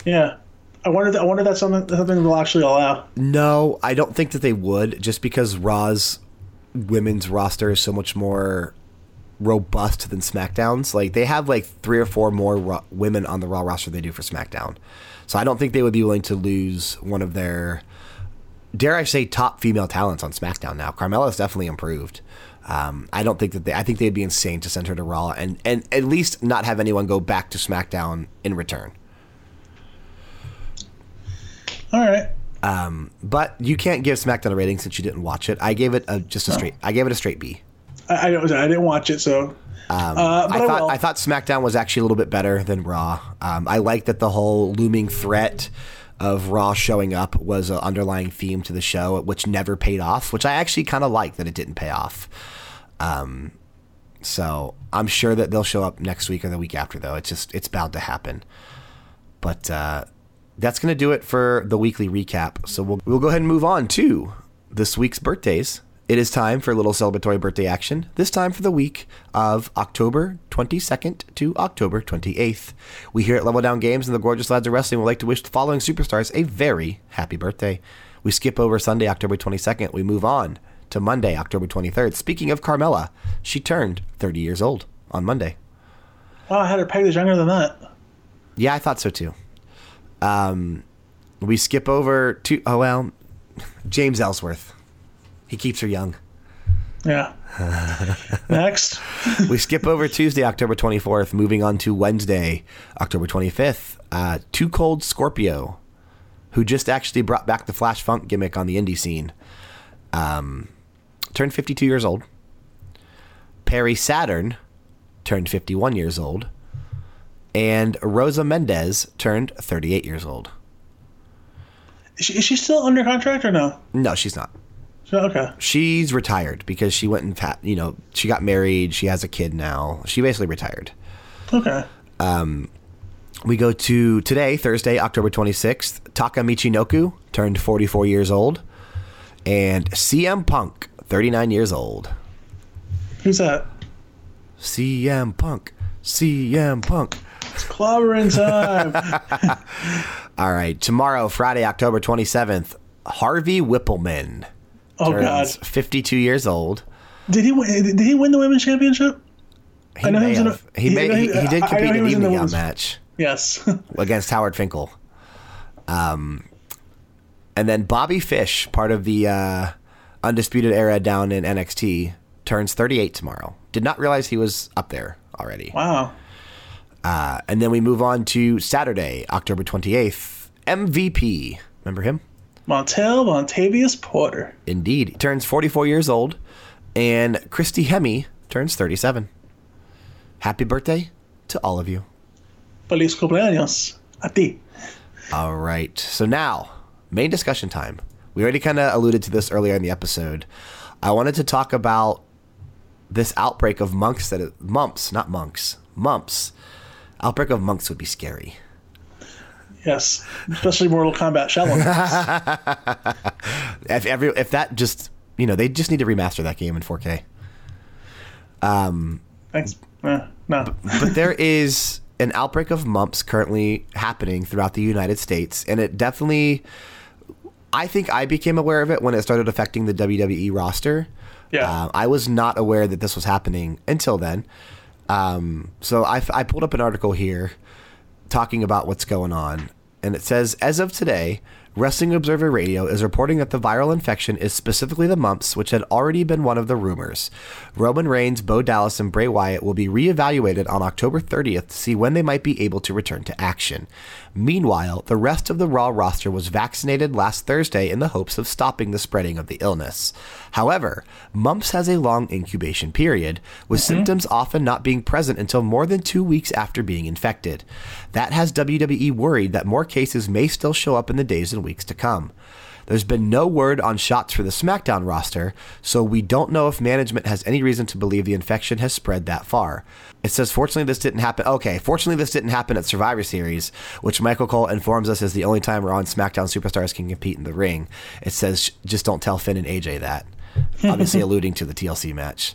Yeah, I wonder. If, I wonder if that's something something they'll actually allow. No, I don't think that they would, just because Raw's women's roster is so much more robust than SmackDown's. Like they have like three or four more Raw, women on the Raw roster than they do for SmackDown. So I don't think they would be willing to lose one of their, dare I say, top female talents on SmackDown now. Carmella's definitely improved. Um, I don't think that they. I think they'd be insane to send her to Raw and and at least not have anyone go back to SmackDown in return. All right. Um, But you can't give SmackDown a rating since you didn't watch it. I gave it a, just a straight. I gave it a straight B. I, I don't. I didn't watch it, so. uh, but I I, thought will. I thought SmackDown was actually a little bit better than Raw. Um, I like that the whole looming threat of Raw showing up was an underlying theme to the show, which never paid off. Which I actually kind of like that it didn't pay off. Um, so I'm sure that they'll show up next week or the week after, though. It's just it's bound to happen. But uh, that's going to do it for the weekly recap. So we'll we'll go ahead and move on to this week's birthdays. It is time for a little celebratory birthday action. This time for the week of October 22nd to October 28th. We here at Level Down Games and the Gorgeous Lads of Wrestling would like to wish the following superstars a very happy birthday. We skip over Sunday, October 22nd. We move on to Monday, October 23rd. Speaking of Carmella, she turned 30 years old on Monday. Wow, I had her pegged as younger than that. Yeah, I thought so too. Um, we skip over to oh well, *laughs* James Ellsworth. He keeps her young. Yeah. *laughs* Next. We skip over Tuesday, October 24th, moving on to Wednesday, October 25th. Uh, Too Cold Scorpio, who just actually brought back the Flash Funk gimmick on the indie scene, um, turned 52 years old. Perry Saturn turned 51 years old. And Rosa Mendes turned 38 years old. Is she, is she still under contract or no? No, she's not. Okay. She's retired because she went and you know she got married. She has a kid now. She basically retired. Okay. Um, we go to today, Thursday, October 26th. Taka Michinoku turned 44 years old. And CM Punk, 39 years old. Who's that? CM Punk. CM Punk. It's clobbering time. *laughs* All right. Tomorrow, Friday, October 27th, Harvey Wippleman oh God! 52 years old. Did he win? Did he win the women's championship? He I know he was in a- he, he- may, he, he did compete in the in the evening match Yes. *laughs* against Howard Finkel. Um, and then Bobby Fish, part of the uh, Undisputed Era down in NXT, turns 38 tomorrow. Did not realize he was up there already. wow. Uh, and then we move on to Saturday, October 28th. MVP. Remember him? Montel Vontavious Porter. Indeed. He turns 44 years old. And Christy Hemme turns 37. Happy birthday to all of you. Feliz cumpleaños. A ti. All right. So now, main discussion time. We already kind of alluded to this earlier in the episode. I wanted to talk about this outbreak of monks that mumps, not monks, mumps. Outbreak of monks would be scary. Yes. Especially Mortal Kombat Shaolin. *laughs* If every if that just you know they just need to remaster that game in 4K. Thanks. Uh, no. but there is an outbreak of mumps currently happening throughout the United States, and it definitely. I think I became aware of it when it started affecting the WWE roster. Yeah. Uh, I was not aware that this was happening until then. Um, so I, I pulled up an article here talking about what's going on. And it says, as of today, Wrestling Observer Radio is reporting that the viral infection is specifically the mumps, which had already been one of the rumors. Roman Reigns, Bo Dallas, and Bray Wyatt will be reevaluated on October 30th to see when they might be able to return to action. Meanwhile, the rest of the Raw roster was vaccinated last Thursday in the hopes of stopping the spreading of the illness. However, mumps has a long incubation period, with mm-hmm. symptoms often not being present until more than two weeks after being infected. That has WWE worried that more cases may still show up in the days and weeks to come. There's been no word on shots for the SmackDown roster, so we don't know if management has any reason to believe the infection has spread that far. It says, fortunately, this didn't happen. Okay, fortunately, this didn't happen at Survivor Series, which Michael Cole informs us is the only time we're on SmackDown superstars can compete in the ring. It says, just don't tell Finn and AJ that. Obviously, alluding to the TLC match.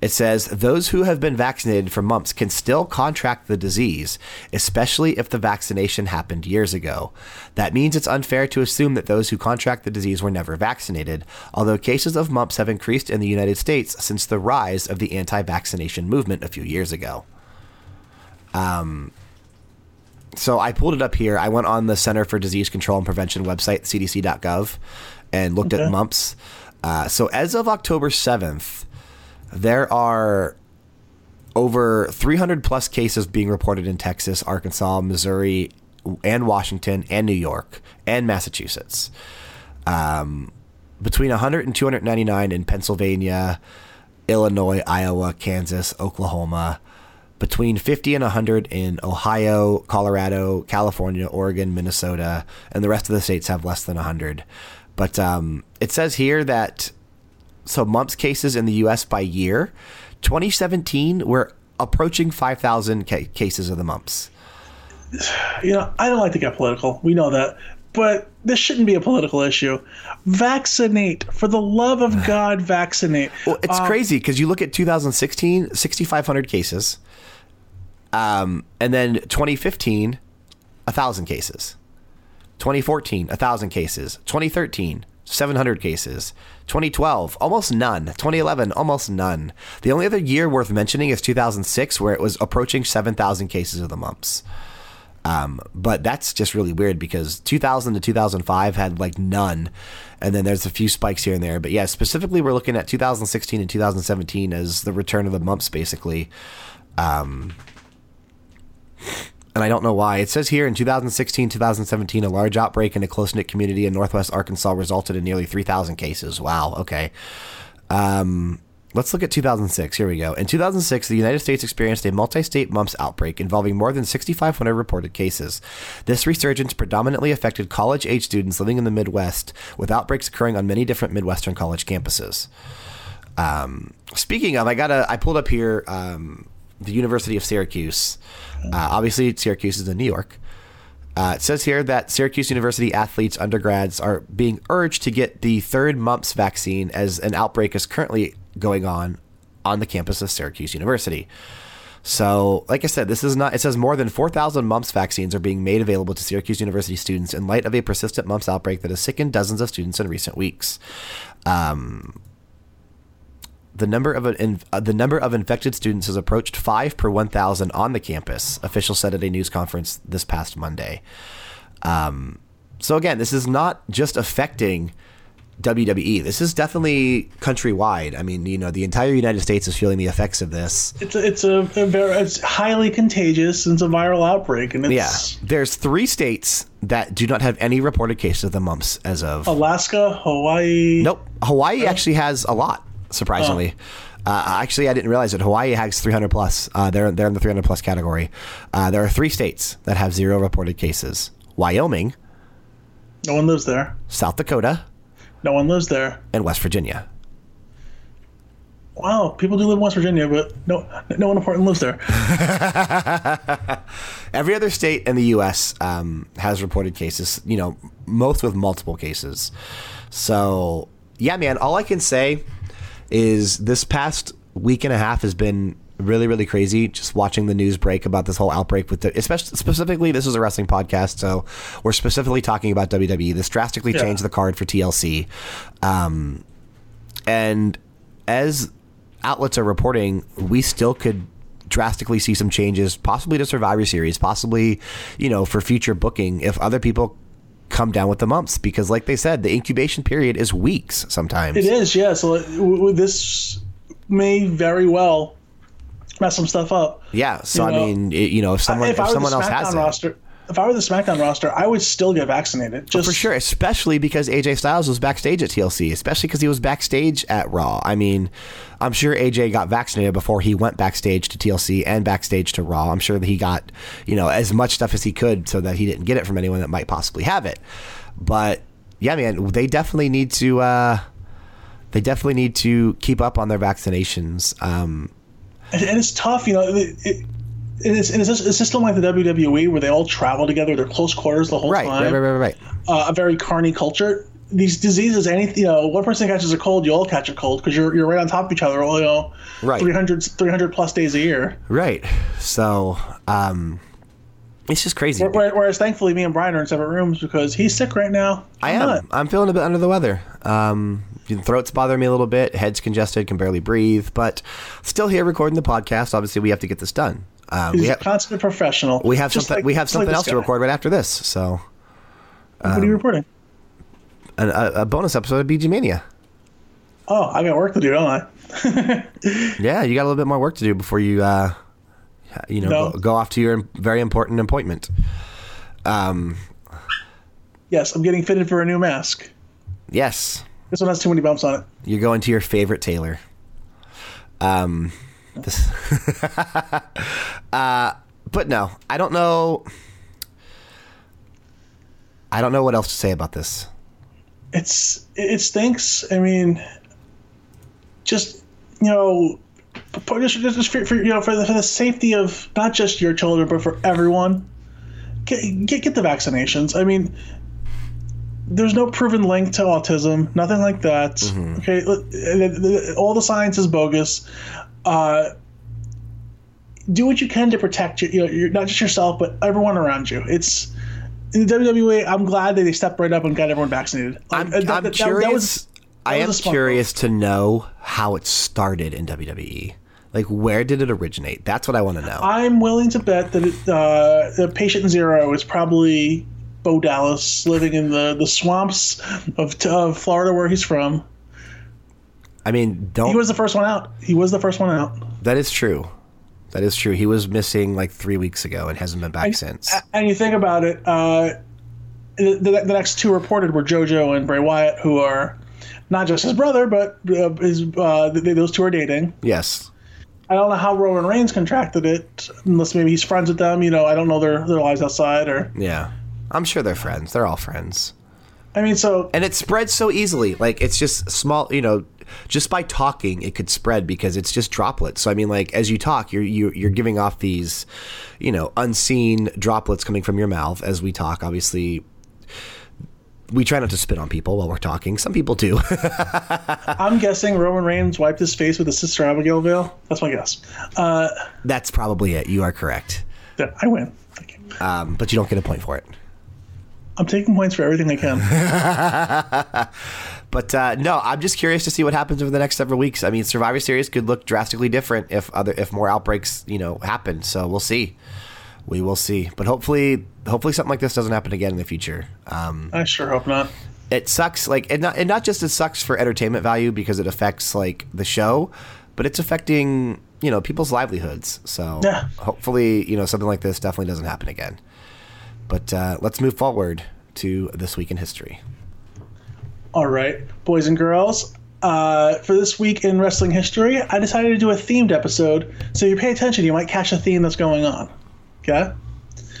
It says, those who have been vaccinated for mumps can still contract the disease, especially if the vaccination happened years ago. That means it's unfair to assume that those who contract the disease were never vaccinated, although cases of mumps have increased in the United States since the rise of the anti vaccination movement a few years ago. Um, so I pulled it up here. I went on the Center for Disease Control and Prevention website, cdc.gov, and looked Okay. at mumps. Uh, so as of October 7th, there are over 300 plus cases being reported in Texas, Arkansas, Missouri, and Washington, and New York, and Massachusetts. Um, between 100 and 299 in Pennsylvania, Illinois, Iowa, Kansas, Oklahoma. Between 50 and 100 in Ohio, Colorado, California, Oregon, Minnesota, and the rest of the states have less than 100. But um, it says here that so mumps cases in the U.S. by year, 2017 we're approaching 5,000 ca- cases of the mumps. You know, I don't like to get political. We know that. But this shouldn't be a political issue. Vaccinate. For the love of *sighs* God, vaccinate. Well, it's crazy because you look at 2016, 6,500 cases, um, and then 2015, 1,000 cases. 2014, 1,000 cases. 2013, 700 cases. 2012, almost none. 2011, almost none. The only other year worth mentioning is 2006, where it was approaching 7,000 cases of the mumps. Um, but that's just really weird because 2000 to 2005 had like none, and then there's a few spikes here and there. But yeah, specifically, we're looking at 2016 and 2017 as the return of the mumps, basically. Um, and I don't know why. It says here in 2016, 2017, a large outbreak in a close knit community in northwest Arkansas resulted in nearly 3,000 cases. Wow. Okay. Um, let's look at 2006. Here we go. In 2006, the United States experienced a multi state mumps outbreak involving more than 6,500 reported cases. This resurgence predominantly affected college age students living in the Midwest, with outbreaks occurring on many different Midwestern college campuses. Um, speaking of, I got a, I pulled up here um, the University of Syracuse. Uh, obviously, Syracuse is in New York. Uh, it says here that Syracuse University athletes, undergrads, are being urged to get the third mumps vaccine as an outbreak is currently going on on the campus of Syracuse University. So, like I said, this is not, it says more than 4,000 mumps vaccines are being made available to Syracuse University students in light of a persistent mumps outbreak that has sickened dozens of students in recent weeks. Um, the number of in, uh, the number of infected students has approached five per 1,000 on the campus. Officials said at a news conference this past Monday. Um, so again, this is not just affecting WWE. This is definitely countrywide. I mean, you know, the entire United States is feeling the effects of this. It's a, it's a, a very it's highly contagious it's a viral outbreak, and it's Yeah, there's three states that do not have any reported cases of the mumps as of. Alaska, Hawaii. Nope, Hawaii actually has a lot. Surprisingly, uh, actually, I didn't realize it. Hawaii has 300 plus. Uh, they're they're in the 300 plus category. Uh, there are three states that have zero reported cases: Wyoming, No one lives there. South Dakota, No one lives there. and West Virginia. Wow, people do live in West Virginia, but no no one important lives there. *laughs* Every other state in the U.S. Um, has reported cases. You know, most with multiple cases. So yeah, man. All I can say is this past week and a half has been really, really crazy. Just watching the news break about this whole outbreak with the, especially specifically, this is a wrestling podcast, so we're specifically talking about WWE. This drastically Yeah. changed the card for TLC, um, and as outlets are reporting, we still could drastically see some changes, possibly to Survivor Series, possibly, you know, for future booking if other people come down with the mumps because like they said the incubation period is weeks sometimes It is, yeah. So it- w- w- this may very well mess some stuff up. yeah so You i know, mean it, you know if someone if, if someone else has it if I were the SmackDown roster, I would still get vaccinated. Oh, Just for sure especially because aj styles was backstage at tlc especially because he was backstage at raw i mean i'm sure aj got vaccinated before he went backstage to tlc and backstage to raw i'm sure that he got you know as much stuff as he could so that he didn't get it from anyone that might possibly have it but yeah man they definitely need to uh they definitely need to keep up on their vaccinations um and and it's tough, you know. It, it, it's, it's just a system like the WWE where they all travel together, they're close quarters the whole right, time. right right right right Uh, a very carny culture. These diseases, any you know, one person catches a cold, you all catch a cold because you're, you're right on top of each other, all, you know, Right. 300, 300 plus days a year. right so um it's just crazy Whereas, thankfully, me and Brian are in separate rooms because he's sick right now. I I'm not. I'm feeling a bit under the weather. Um, throat's bothering me a little bit. Head's congested. Can barely breathe. But still here recording the podcast. Obviously, we have to get this done. Um, He's we, a have, consummate professional. we have Just something. like- we have like something this else to record right after this. So what Um, are you reporting? An, a, a bonus episode of BG Mania. Oh, I got work to do, don't I? *laughs* *laughs* Yeah, you got a little bit more work to do before you, uh, you know, No. go, go off to your very important appointment. Um, Yes, I'm getting fitted for a new mask. yes, This one has too many bumps on it. you're going to your favorite tailor. Um, this, *laughs* uh, but no, I don't know. I don't know what else to say about this. It's it stinks. I mean, just you know, for- just, just for, for you know for the, for the safety of not just your children but for everyone, get get get the vaccinations. I mean. There's no proven link to autism, nothing like that. Okay, the- the- all the science is bogus. Uh, do what you can to protect your, you know, your, not just yourself, but everyone around you. It's in the WWE. I'm glad that they stepped right up and got everyone vaccinated. Like, I'm, uh, that- I'm that- curious. that was- I am curious to know how it started in WWE. Like, where did it originate? That's what I want to know. I'm willing to bet that it, uh, the patient zero is probably Bo Dallas living in the, the swamps of, of Florida where he's from. I mean, don't. He was the first one out. He was the first one out. that is true. That is true. He was missing like three weeks ago and hasn't been back since. And you think about it, uh, the, the, the next two reported were JoJo and Bray Wyatt, who are not just his brother, but uh, his uh, they, those two are dating. yes. I don't know how Roman Reigns contracted it, unless maybe he's friends with them. You know, I don't know their their lives outside, or Yeah. I'm sure they're friends. They're all friends. I mean, so and it spreads so easily. Like it's just small, you know, just by talking, it could spread because it's just droplets. So I mean, like as you talk, you're you, you're giving off these, you know, unseen droplets coming from your mouth as we talk. Obviously, we try not to spit on people while we're talking. Some people do. *laughs* I'm guessing Roman Reigns wiped his face with a sister Abigail veil. That's my guess. Uh, That's probably it. You are correct. yeah, I win. You. Um, but you don't get a point for it. I'm taking points for everything I can. *laughs* But uh, no, I'm just curious to see what happens over the next several weeks. I mean, Survivor Series could look drastically different if other if more outbreaks, you know, happen. So we'll see. We will see. But hopefully, hopefully something like this doesn't happen again in the future. Um, I sure hope not. it sucks. Like, and not, and not just it sucks for entertainment value because it affects like the show, but it's affecting you know people's livelihoods. So Yeah. hopefully, you know, something like this definitely doesn't happen again. But uh, let's move forward to this week in history. All right, boys and girls. Uh, for this week in wrestling history, I decided to do a themed episode. So if you pay attention, you might catch a theme that's going on. Okay?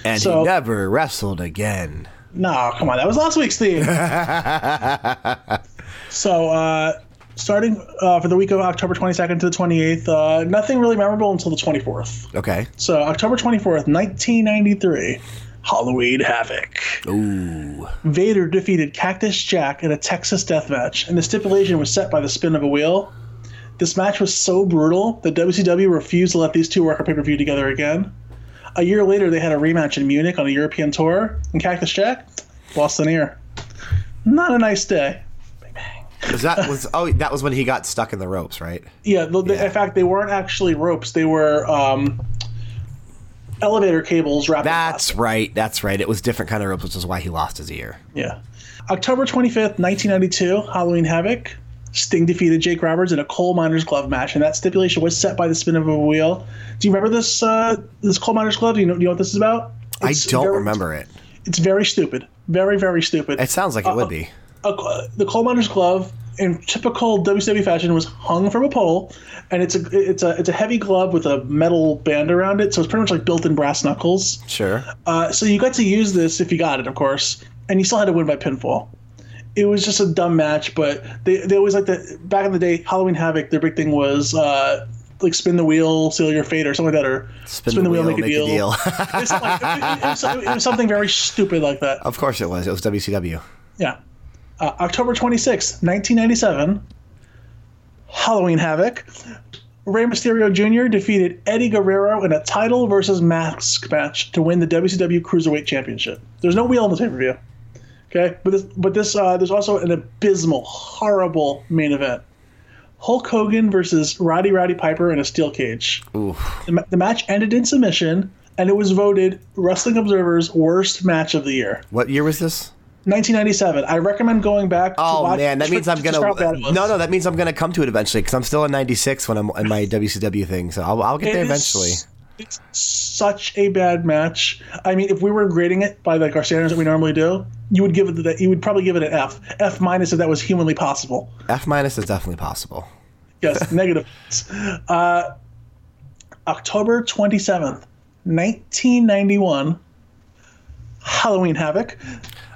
And So- he never wrestled again. No, come on, that was last week's theme. *laughs* so, uh, starting uh, for the week of October 22nd to the 28th, uh, nothing really memorable until the 24th. Okay. So, October 24th, 1993, Halloween Havoc. Ooh. Vader defeated Cactus Jack in a Texas death match, and the stipulation was set by the spin of a wheel. This match was so brutal that WCW refused to let these two work a pay per view together again. A year later, they had a rematch in Munich on a European tour, and Cactus Jack lost an ear. Not a nice day. Was that was oh that was when he got stuck in the ropes, right? Yeah, the- Yeah. in fact, they weren't actually ropes; they were um, elevator cables wrapped. That's right. That's right. It was different kind of ropes, which is why he lost his ear. Yeah. October 25th, 1992, Halloween Havoc. Sting defeated Jake Roberts in a coal miner's glove match, and that stipulation was set by the spin of a wheel. Do you remember this uh, this coal miner's glove? Do you know, do you know what this is about? I don't very- remember it. It's very stupid. Very, very stupid. It sounds like it would be. a, the coal miner's glove in typical WCW fashion was hung from a pole, and it's a it's a it's a heavy glove with a metal band around it, so it's pretty much like built-in brass knuckles. Sure. Uh, so you got to use this if you got it, of course, and you still had to win by pinfall. It was just a dumb match, but they, they always like the back in the day Halloween Havoc. Their big thing was uh, like spin the wheel, seal your fate, or something like that, or Spin, the wheel, make, a deal. It was, something like- it was- it was something very stupid like that. of course it was. It was WCW. Yeah. Uh, October 26th, 1997, Halloween Havoc. Rey Mysterio Jr. defeated Eddie Guerrero in a title versus mask match to win the WCW Cruiserweight Championship. There's no wheel in the pay per view. Okay, but this, but this, uh, there's also an abysmal, horrible main event. Hulk Hogan versus Roddy Roddy Piper in a steel cage. Oof. The, the match ended in submission, and it was voted Wrestling Observer's worst match of the year. What year was this? 1997. I recommend going back. to Oh man, that means I'm just for how bad gonna. No, no, that means I'm gonna come to it eventually because I'm still in '96 when I'm in my WCW thing. So I'll, I'll get there It is- eventually. It's such a bad match. I mean, if we were grading it by like our standards that we normally do, you would give it that. You would probably give it an F. F minus if that was humanly possible. F minus is definitely possible. Yes, *laughs* negative. Uh, October 27th, 1991. Halloween Havoc.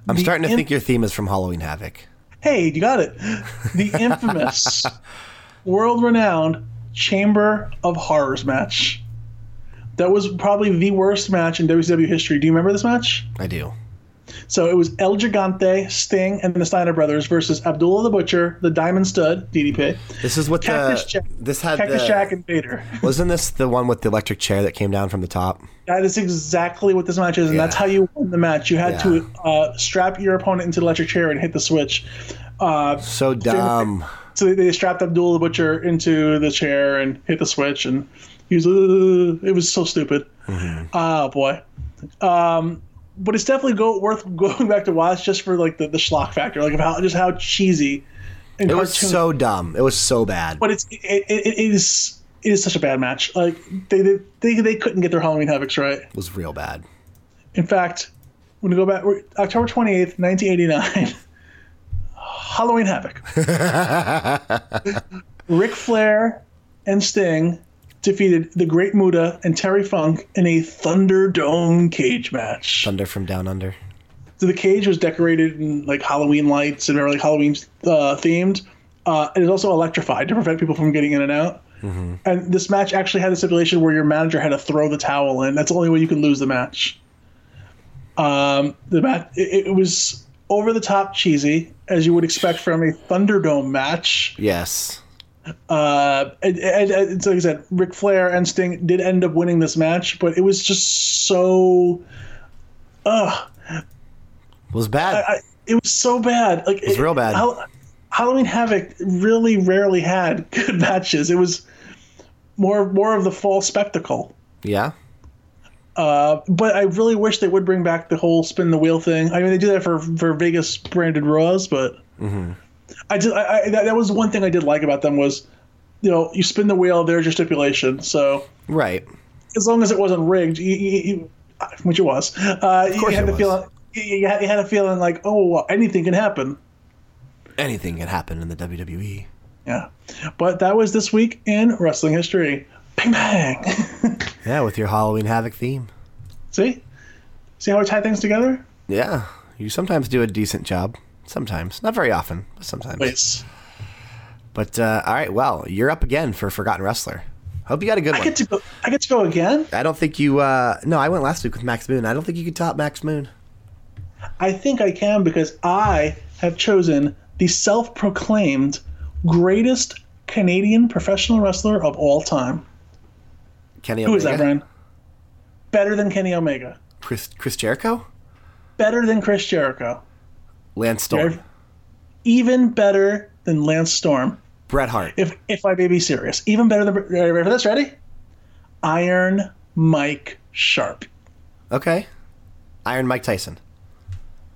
I'm The starting to in- think your theme is from Halloween Havoc. Hey, you got it. The *laughs* infamous, world renowned Chamber of Horrors match. That was probably the worst match in WCW history. Do you remember this match? I do. So it was El Gigante, Sting, and the Steiner brothers versus Abdullah the Butcher, the Diamond Stud, DDP, This is what Cactus the Jack, this had Cactus the, Jack, and Vader. *laughs* wasn't this the one with the electric chair that came down from the top? That is exactly what this match is, and that's how you won the match. You had Yeah. to uh, strap your opponent into the electric chair and hit the switch. Uh, So dumb. So they, they strapped Abdullah the Butcher into the chair and hit the switch, and he was. Uh, it was so stupid. Ah, boy. Um, but it's definitely go, worth going back to watch just for like the, the schlock factor, like of how just how cheesy. And It was cartoon- so dumb. It was so bad. But it's it, it, it is it is such a bad match. Like they they they, they couldn't get their Halloween Havocs right. It was real bad. In fact, when we go back, October 28th, 1989, *laughs* Halloween Havoc. *laughs* Ric Flair and Sting defeated the Great Muta and Terry Funk in a Thunderdome cage match. Thunder from Down Under. So the cage was decorated in like Halloween lights and very like Halloween uh, themed. uh, it is also electrified to prevent people from getting in and out. Mm-hmm. And this match actually had a stipulation where your manager had to throw the towel in. That's the only way you could lose the match. Um, the match it, it was over the top cheesy, as you would expect from a Thunderdome match. Yes. Uh, and, and, and so like I said, Ric Flair and Sting did end up winning this match, but it was just so. Ugh, It was bad. I, it was so bad. Like it was real bad. Halloween Havoc really rarely had *laughs* good matches. It was more more of the false spectacle. yeah. Uh, but I really wish they would bring back the whole spin the wheel thing. I mean, they do that for for Vegas branded Raws, but I. I, I, that, that was one thing I did like about them was, you know, you spin the wheel, there's your stipulation. So Right. as long as it wasn't rigged, you, you, you, which it was, uh, you had the feeling. You, you had, you had a feeling like, oh, well, anything can happen. Anything can happen in the. WWE. Yeah, but that was this week in wrestling history. Bang bang. *laughs* Yeah, with your Halloween Havoc theme. See, see how we tie things together? Yeah. You sometimes do a decent job. Sometimes. Not very often, but sometimes. Please. But uh, all right, well, you're up again for Forgotten Wrestler. Hope you got a good I one. get to go. I get to go again. I don't think you. Uh, no, I went last week with Max Moon. I don't think you could top Max Moon. I think I can because I have chosen the self-proclaimed greatest Canadian professional wrestler of all time. Kenny Who is that, Brian? Better than Kenny Omega. Chris Chris Jericho. Better than Chris Jericho. Lance Storm. Even better than Lance Storm. Bret Hart. If if I may be serious, even better than. Ready for this? Ready? Iron Mike Sharpe. Okay. Iron Mike Tyson.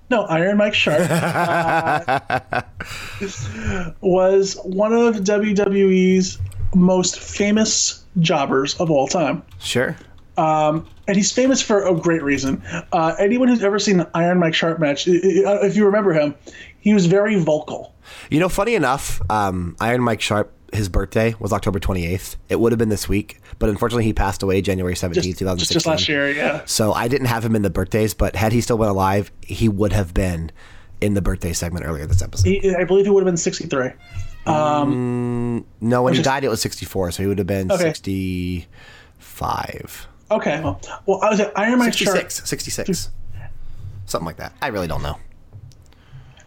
No, Iron Mike Sharpe uh, *laughs* was one of WWE's most famous jobbers of all time. Sure. And he's famous for a great reason. Uh, anyone who's ever seen an Iron Mike Sharpe match, i- if you remember him, he was very vocal. You know, funny enough, um, Iron Mike Sharpe, his birthday was October 28th. It would have been this week, but unfortunately, he passed away January 17th, Just, 2016. just, just last year, yeah. So I didn't have him in the birthdays, but had he still been alive, he would have been in the birthday segment earlier this episode. He, I believe he would have been 63. no, when he died, it was 64, so he would have been Okay. 65. Okay. Well, well I was at Iron Mike Sharpe. 66. 66. Something like that. I really don't know.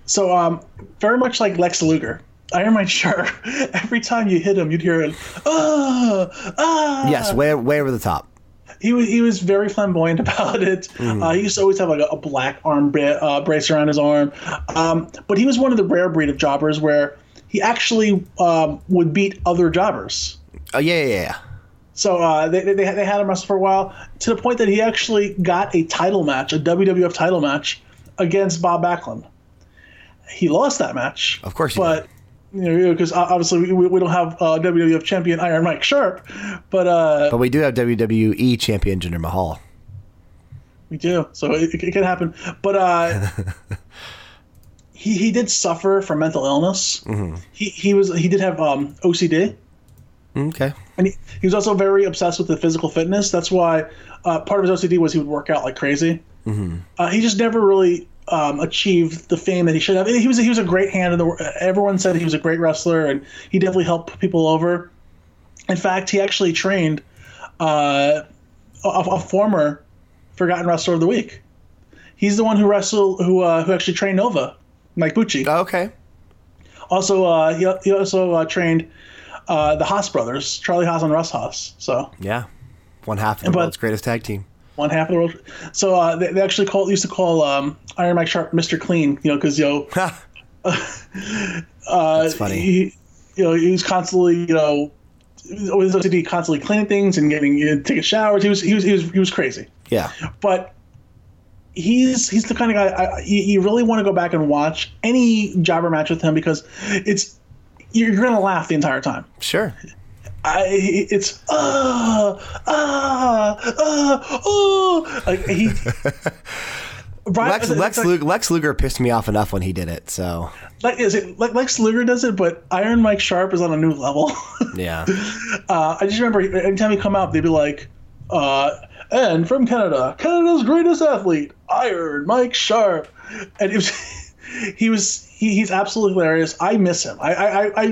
So, um, very much like Lex Luger. Iron Mike Sharpe. *laughs* Every time you hit him, you'd hear it. Ah, ah. Yes, way, way over the top. he was he was very flamboyant *laughs* about it. Uh, he used to always have like a, a black arm bra- uh, brace around his arm. Um, but he was one of the rare breed of jobbers where he actually um, would beat other jobbers. Oh, yeah, yeah, yeah. So uh, they, they, they had him wrestle for a while to the point that he actually got a title match, a WWF title match against Bob Backlund. He lost that match. Of course he But, you know, because obviously we, we don't have uh, WWF champion Iron Mike Sharpe, but uh, But we do have WWE champion Jinder Mahal. We do. So it, it can happen. But uh, *laughs* he, he did suffer from mental illness. He, he was he did have um, OCD. Okay. And he, he was also very obsessed with the physical fitness. That's why uh, part of his OCD was he would work out like crazy. Uh, he just never really um, achieved the fame that he should have. He was he was a great hand in the. Everyone said he was a great wrestler, and he definitely helped people over. In fact, he actually trained uh, a, a former Forgotten Wrestler of the Week. He's the one who wrestled who uh, who actually trained Nova, Mike Bucci. Okay. Also, uh, he, he also uh, trained uh, the Haas brothers, Charlie Haas and Russ Haas. So Yeah. One half of the But- world's greatest tag team. one half of the world. So uh, they, they actually call used to call um, Iron Mike Sharpe Mister Clean, you know, because you know *laughs* That's funny. he, you know, he was constantly, you know, his OCD, constantly cleaning things and getting you know, taking showers. He was he was he was he was crazy. yeah. But he's he's the kind of guy I, you, you really want to go back and watch any jobber match with him because it's you're going to laugh the entire time. Sure. I, it's ah ah ah oh like he. *laughs* Brian- Lex, Lex, like- Luger, Lex Luger pissed me off enough when he did it, so like is it like Lex Luger does it, but Iron Mike Sharpe is on a new level. *laughs* yeah. uh, I just remember anytime he come out, they'd be like, uh, "And from Canada, Canada's greatest athlete, Iron Mike Sharpe," and it was *laughs* he was he, he's absolutely hilarious. I miss him. I I I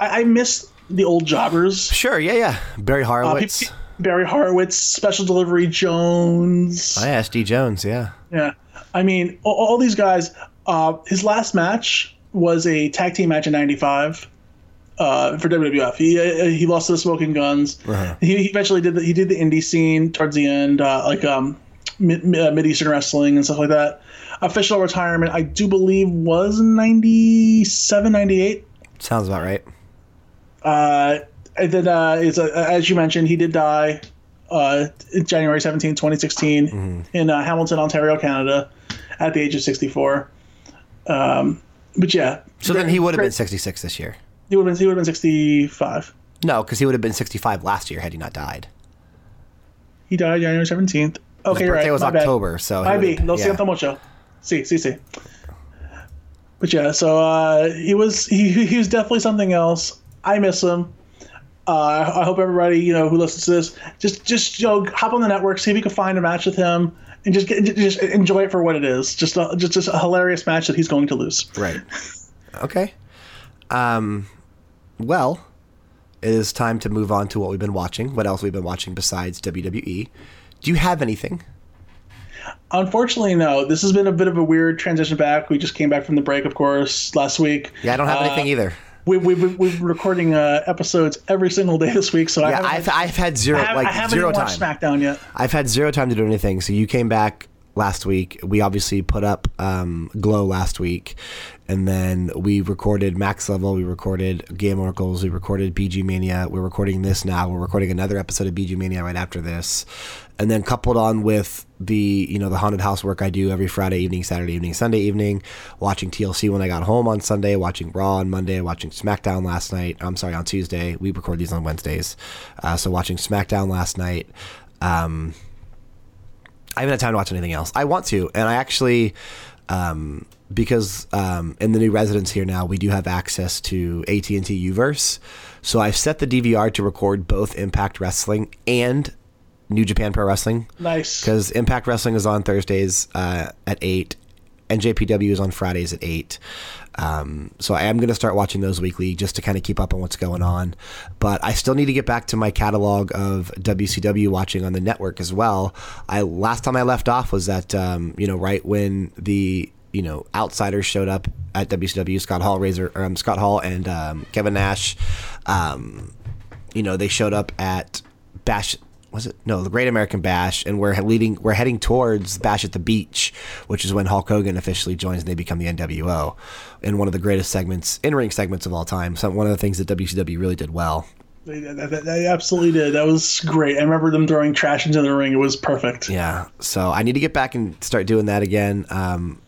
I, I miss the old jobbers. Sure, yeah, yeah. Barry Uh, Horowitz. pe- pe- Barry Horowitz, Special Delivery Jones. I asked D Jones, yeah. Yeah, I mean, all, all these guys. Uh, his last match was a tag team match in '95 uh, for WWF. He uh, he lost to the Smoking Gunns. He, he eventually did the, he did the indie scene towards the end, uh, like um, mid, mid Eastern wrestling and stuff like that. Official retirement, I do believe, was 97, 98. Sounds about right. Uh, and then, uh, is uh, as you mentioned, he did die uh, January 17, 2016, in uh, Hamilton, Ontario, Canada, at the age of 64. Um, but yeah, So then he would have been 66 this year. He would have been. He would have been 65. No, because he would have been 65 last year had he not died. He died January 17th. Okay, His birthday right. was my bad. October, so he I be. Lo yeah. siento mucho. Sí, see, see. But yeah, so uh, he was he, he was definitely something else. I miss him. Uh, I hope everybody you know who listens to this just just you know hop on the network, see if you can find a match with him, and just get, just enjoy it for what it is. Just a, just just a hilarious match that he's going to lose. Right. Okay. Um, well, it is time to move on to what we've been watching. What else we've been watching besides WWE? Do you have anything? Unfortunately, no. This has been a bit of a weird transition back. We just came back from the break, of course, last week. Yeah, I don't have Uh, anything either. We, we've, been, we've been recording uh, episodes every single day this week, so I Yeah, haven't, I've, I've had zero, I haven't, like I haven't zero time. SmackDown yet. I've had zero time to do anything. So you came back last week. We obviously put up um, Glow last week, and then we recorded Max Level. We recorded Game Oracles. We recorded BG Mania. We're recording this now. We're recording another episode of BG Mania right after this, and then coupled on with the you know the haunted house work I do every Friday evening, Saturday evening, Sunday evening, watching TLC when I got home on Sunday, watching Raw on Monday, watching SmackDown last night. I'm sorry, on Tuesday. We record these on Wednesdays, uh, so watching SmackDown last night. Um, I haven't had time to watch anything else. I want to, and I actually, um, because um, in the new residence here now, we do have access to AT and T Uverse. So I've set the DVR to record both Impact Wrestling and New Japan Pro Wrestling Nice. because Impact Wrestling is on Thursdays uh, at eight, and JPW is on Fridays at eight. Um, so I am going to start watching those weekly just to kind of keep up on what's going on. But I still need to get back to my catalog of WCW watching on the network as well. I last time I left off was that um, you know right when the you know outsiders showed up at WCW, Scott Hall, Razor, um, Scott Hall, and um, Kevin Nash. Um, you know they showed up at Bash was it no the Great American Bash, and we're leading we're heading towards Bash at the Beach, which is when Hulk Hogan officially joins and they become the NWO, in one of the greatest segments in ring segments of all time. So one of the things that WCW really did well. They, they, they absolutely did. That was great. I remember them throwing trash into the ring. It was perfect. Yeah, so I need to get back and start doing that again. Um,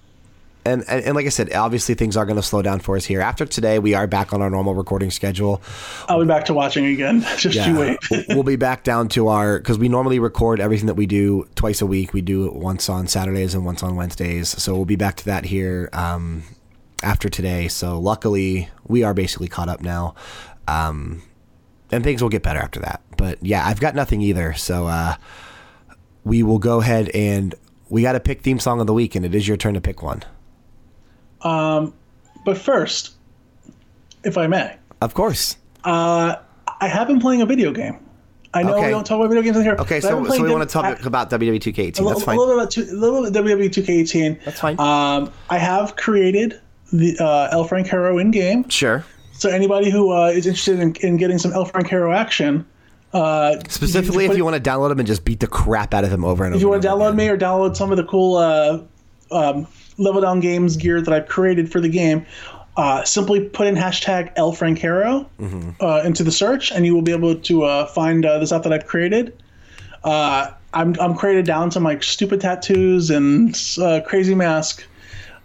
and, and, and like I said, obviously things are going to slow down for us here. After today, we are back on our normal recording schedule. I'll be back to watching again. *laughs* Just you wait. we'll be back down to our because we normally record everything that we do twice a week. We do it once on Saturdays and once on Wednesdays. So we'll be back to that here um, after today. So luckily, we are basically caught up now, um, and things will get better after that. But yeah, I've got nothing either. So uh, we will go ahead and we got to pick theme song of the week, and it is your turn to pick one. But first, if I may, Of course. Uh, I have been playing a video game. I know Okay. we don't talk about video games in here. Okay, so, so we want to talk I- about WWE 2K18. a, That's fine. a little bit about two, a little bit WWE 2K18. That's fine. Um, I have created the uh, El Frank Hero in game. Sure. So anybody who uh, is interested in, in getting some El Frank Hero action, uh, Specifically, if put- you want to download him and just beat the crap out of him over and over. if you want to download again. me or download some of the cool uh, um, level down games gear that I've created for the game, uh, simply put in hashtag El Frankero Mm-hmm. uh, into the search, and you will be able to uh, find uh, the stuff that I've created. Uh, I'm, I'm created down to my stupid tattoos and uh, crazy mask.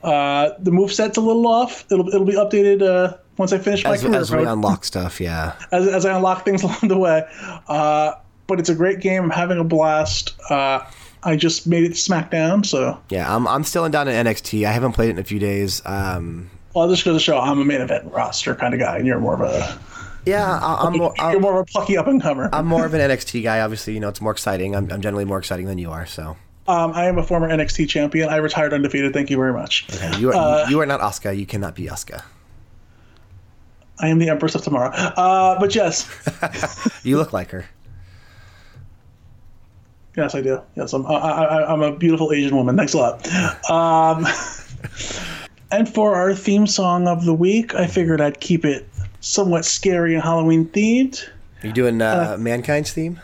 Uh, the moveset's a little off. It'll, it'll be updated uh, once I finish my as, career as we unlock stuff, yeah. *laughs* as, as I unlock things *laughs* along the way. Uh, but it's a great game. I'm having a blast. I just made it to SmackDown, so Yeah, I'm, I'm still in down in NXT. I haven't played it in a few days. Um, well, just goes to show I'm a main event roster kind of guy, and you're more of a yeah, I, I'm more, you're more of a plucky up and comer. I'm more of an NXT guy. Obviously, you know, it's more exciting. I'm, I'm generally more exciting than you are. So Um, I am a former NXT champion. I retired undefeated. Thank you very much. Okay, you are uh, you are not Asuka. You cannot be Asuka. I am the Empress of Tomorrow. Uh, but yes, *laughs* you look like her. Yes, I do. Yes, I'm. I, I, I'm a beautiful Asian woman. Thanks a lot. Um, *laughs* and for our theme song of the week, I figured I'd keep it somewhat scary and Halloween themed. Are you doing uh, uh, Mankind's theme?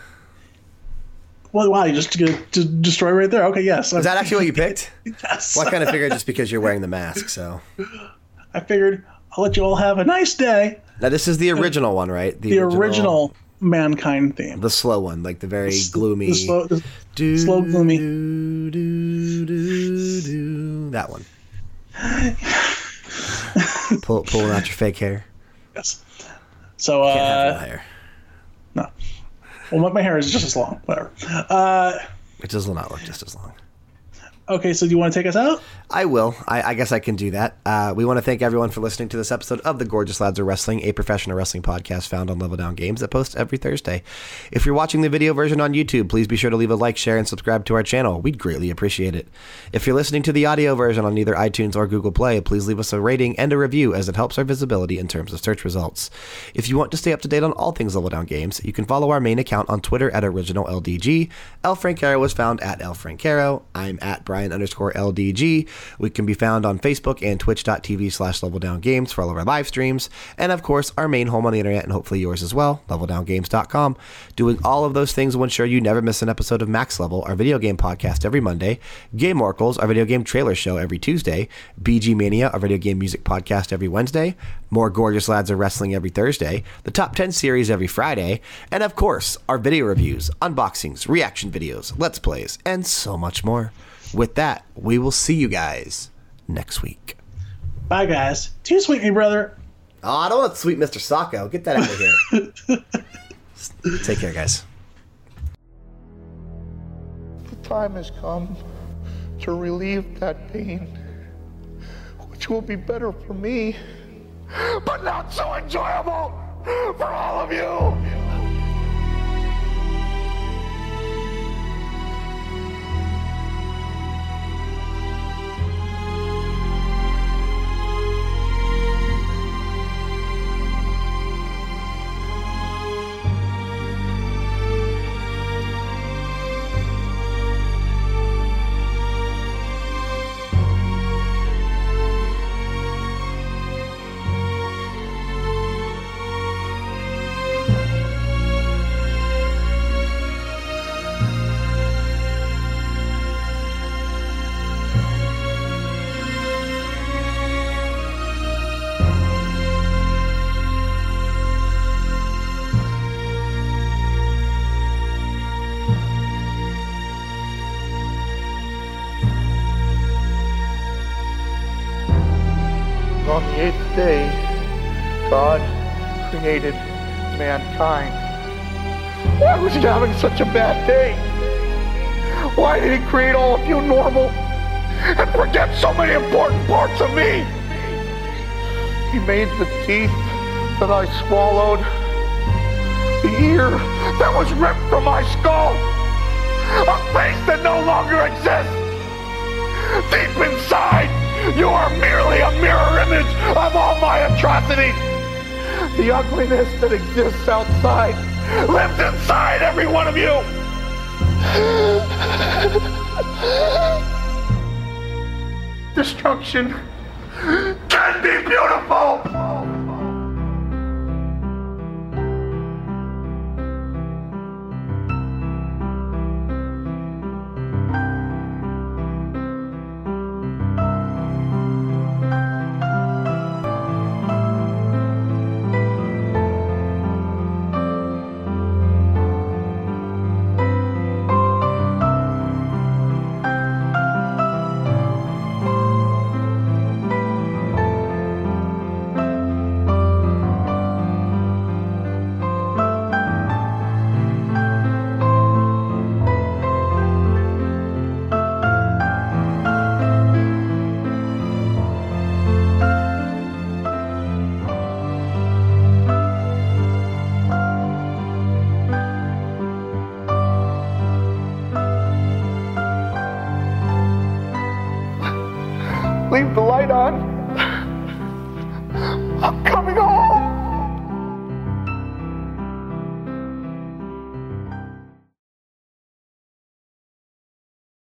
Well, wow, you just gonna destroy right there. Okay, yes. Is that actually what you picked? *laughs* yes. Well, I kind of figured just because you're wearing the mask, so. I figured I'll let you all have a nice day. Now, this is the original one, right? The, the original, original mankind theme. The slow one, like the very the, gloomy. The slow, the do, slow gloomy. Do, do, do, do, that one. *laughs* Pull, pulling out your fake hair. Yes. So, uh, Can't have no hair. No. Well, my hair is just as long. Whatever. Uh, it does not look just as long. Okay, so do you want to take us out? I will. I, I guess I can do that. Uh, we want to thank everyone for listening to this episode of the Gorgeous Lads of Wrestling, a professional wrestling podcast found on Level Down Games that posts every Thursday. If you're watching the video version on YouTube, please be sure to leave a like, share, and subscribe to our channel. We'd greatly appreciate it. If you're listening to the audio version on either iTunes or Google Play, please leave us a rating and a review as it helps our visibility in terms of search results. If you want to stay up to date on all things Level Down Games, you can follow our main account on Twitter at OriginalLDG. El Francaro was found at El Francaro. I'm at Brian underscore LDG. We can be found on Facebook and twitch.tv slash Level Down Games for all of our live streams. And of course, our main home on the internet and hopefully yours as well, leveldowngames.com. Doing all of those things will ensure you never miss an episode of Max Level, our video game podcast every Monday, Game Oracles, our video game trailer show every Tuesday, BG Mania, our video game music podcast every Wednesday, more Gorgeous Lads Are Wrestling every Thursday, the Top 10 series every Friday, and of course, our video reviews, unboxings, reaction videos, let's plays, and so much more with that, we will see you guys next week. Bye, guys. Too sweet, me brother. Oh, I don't want sweet Mr. Socko. Get that out of here. *laughs* Take care, guys. The time has come to relieve that pain, which will be better for me, but not so enjoyable for all of you. Created mankind. Why was he having such a bad day? Why did he create all of you normal and forget so many important parts of me? He made the teeth that I swallowed, the ear that was ripped from my skull, a face that no longer exists. Deep inside, you are merely a mirror image of all my atrocities. The ugliness that exists outside lives inside every one of you. Destruction can be beautiful.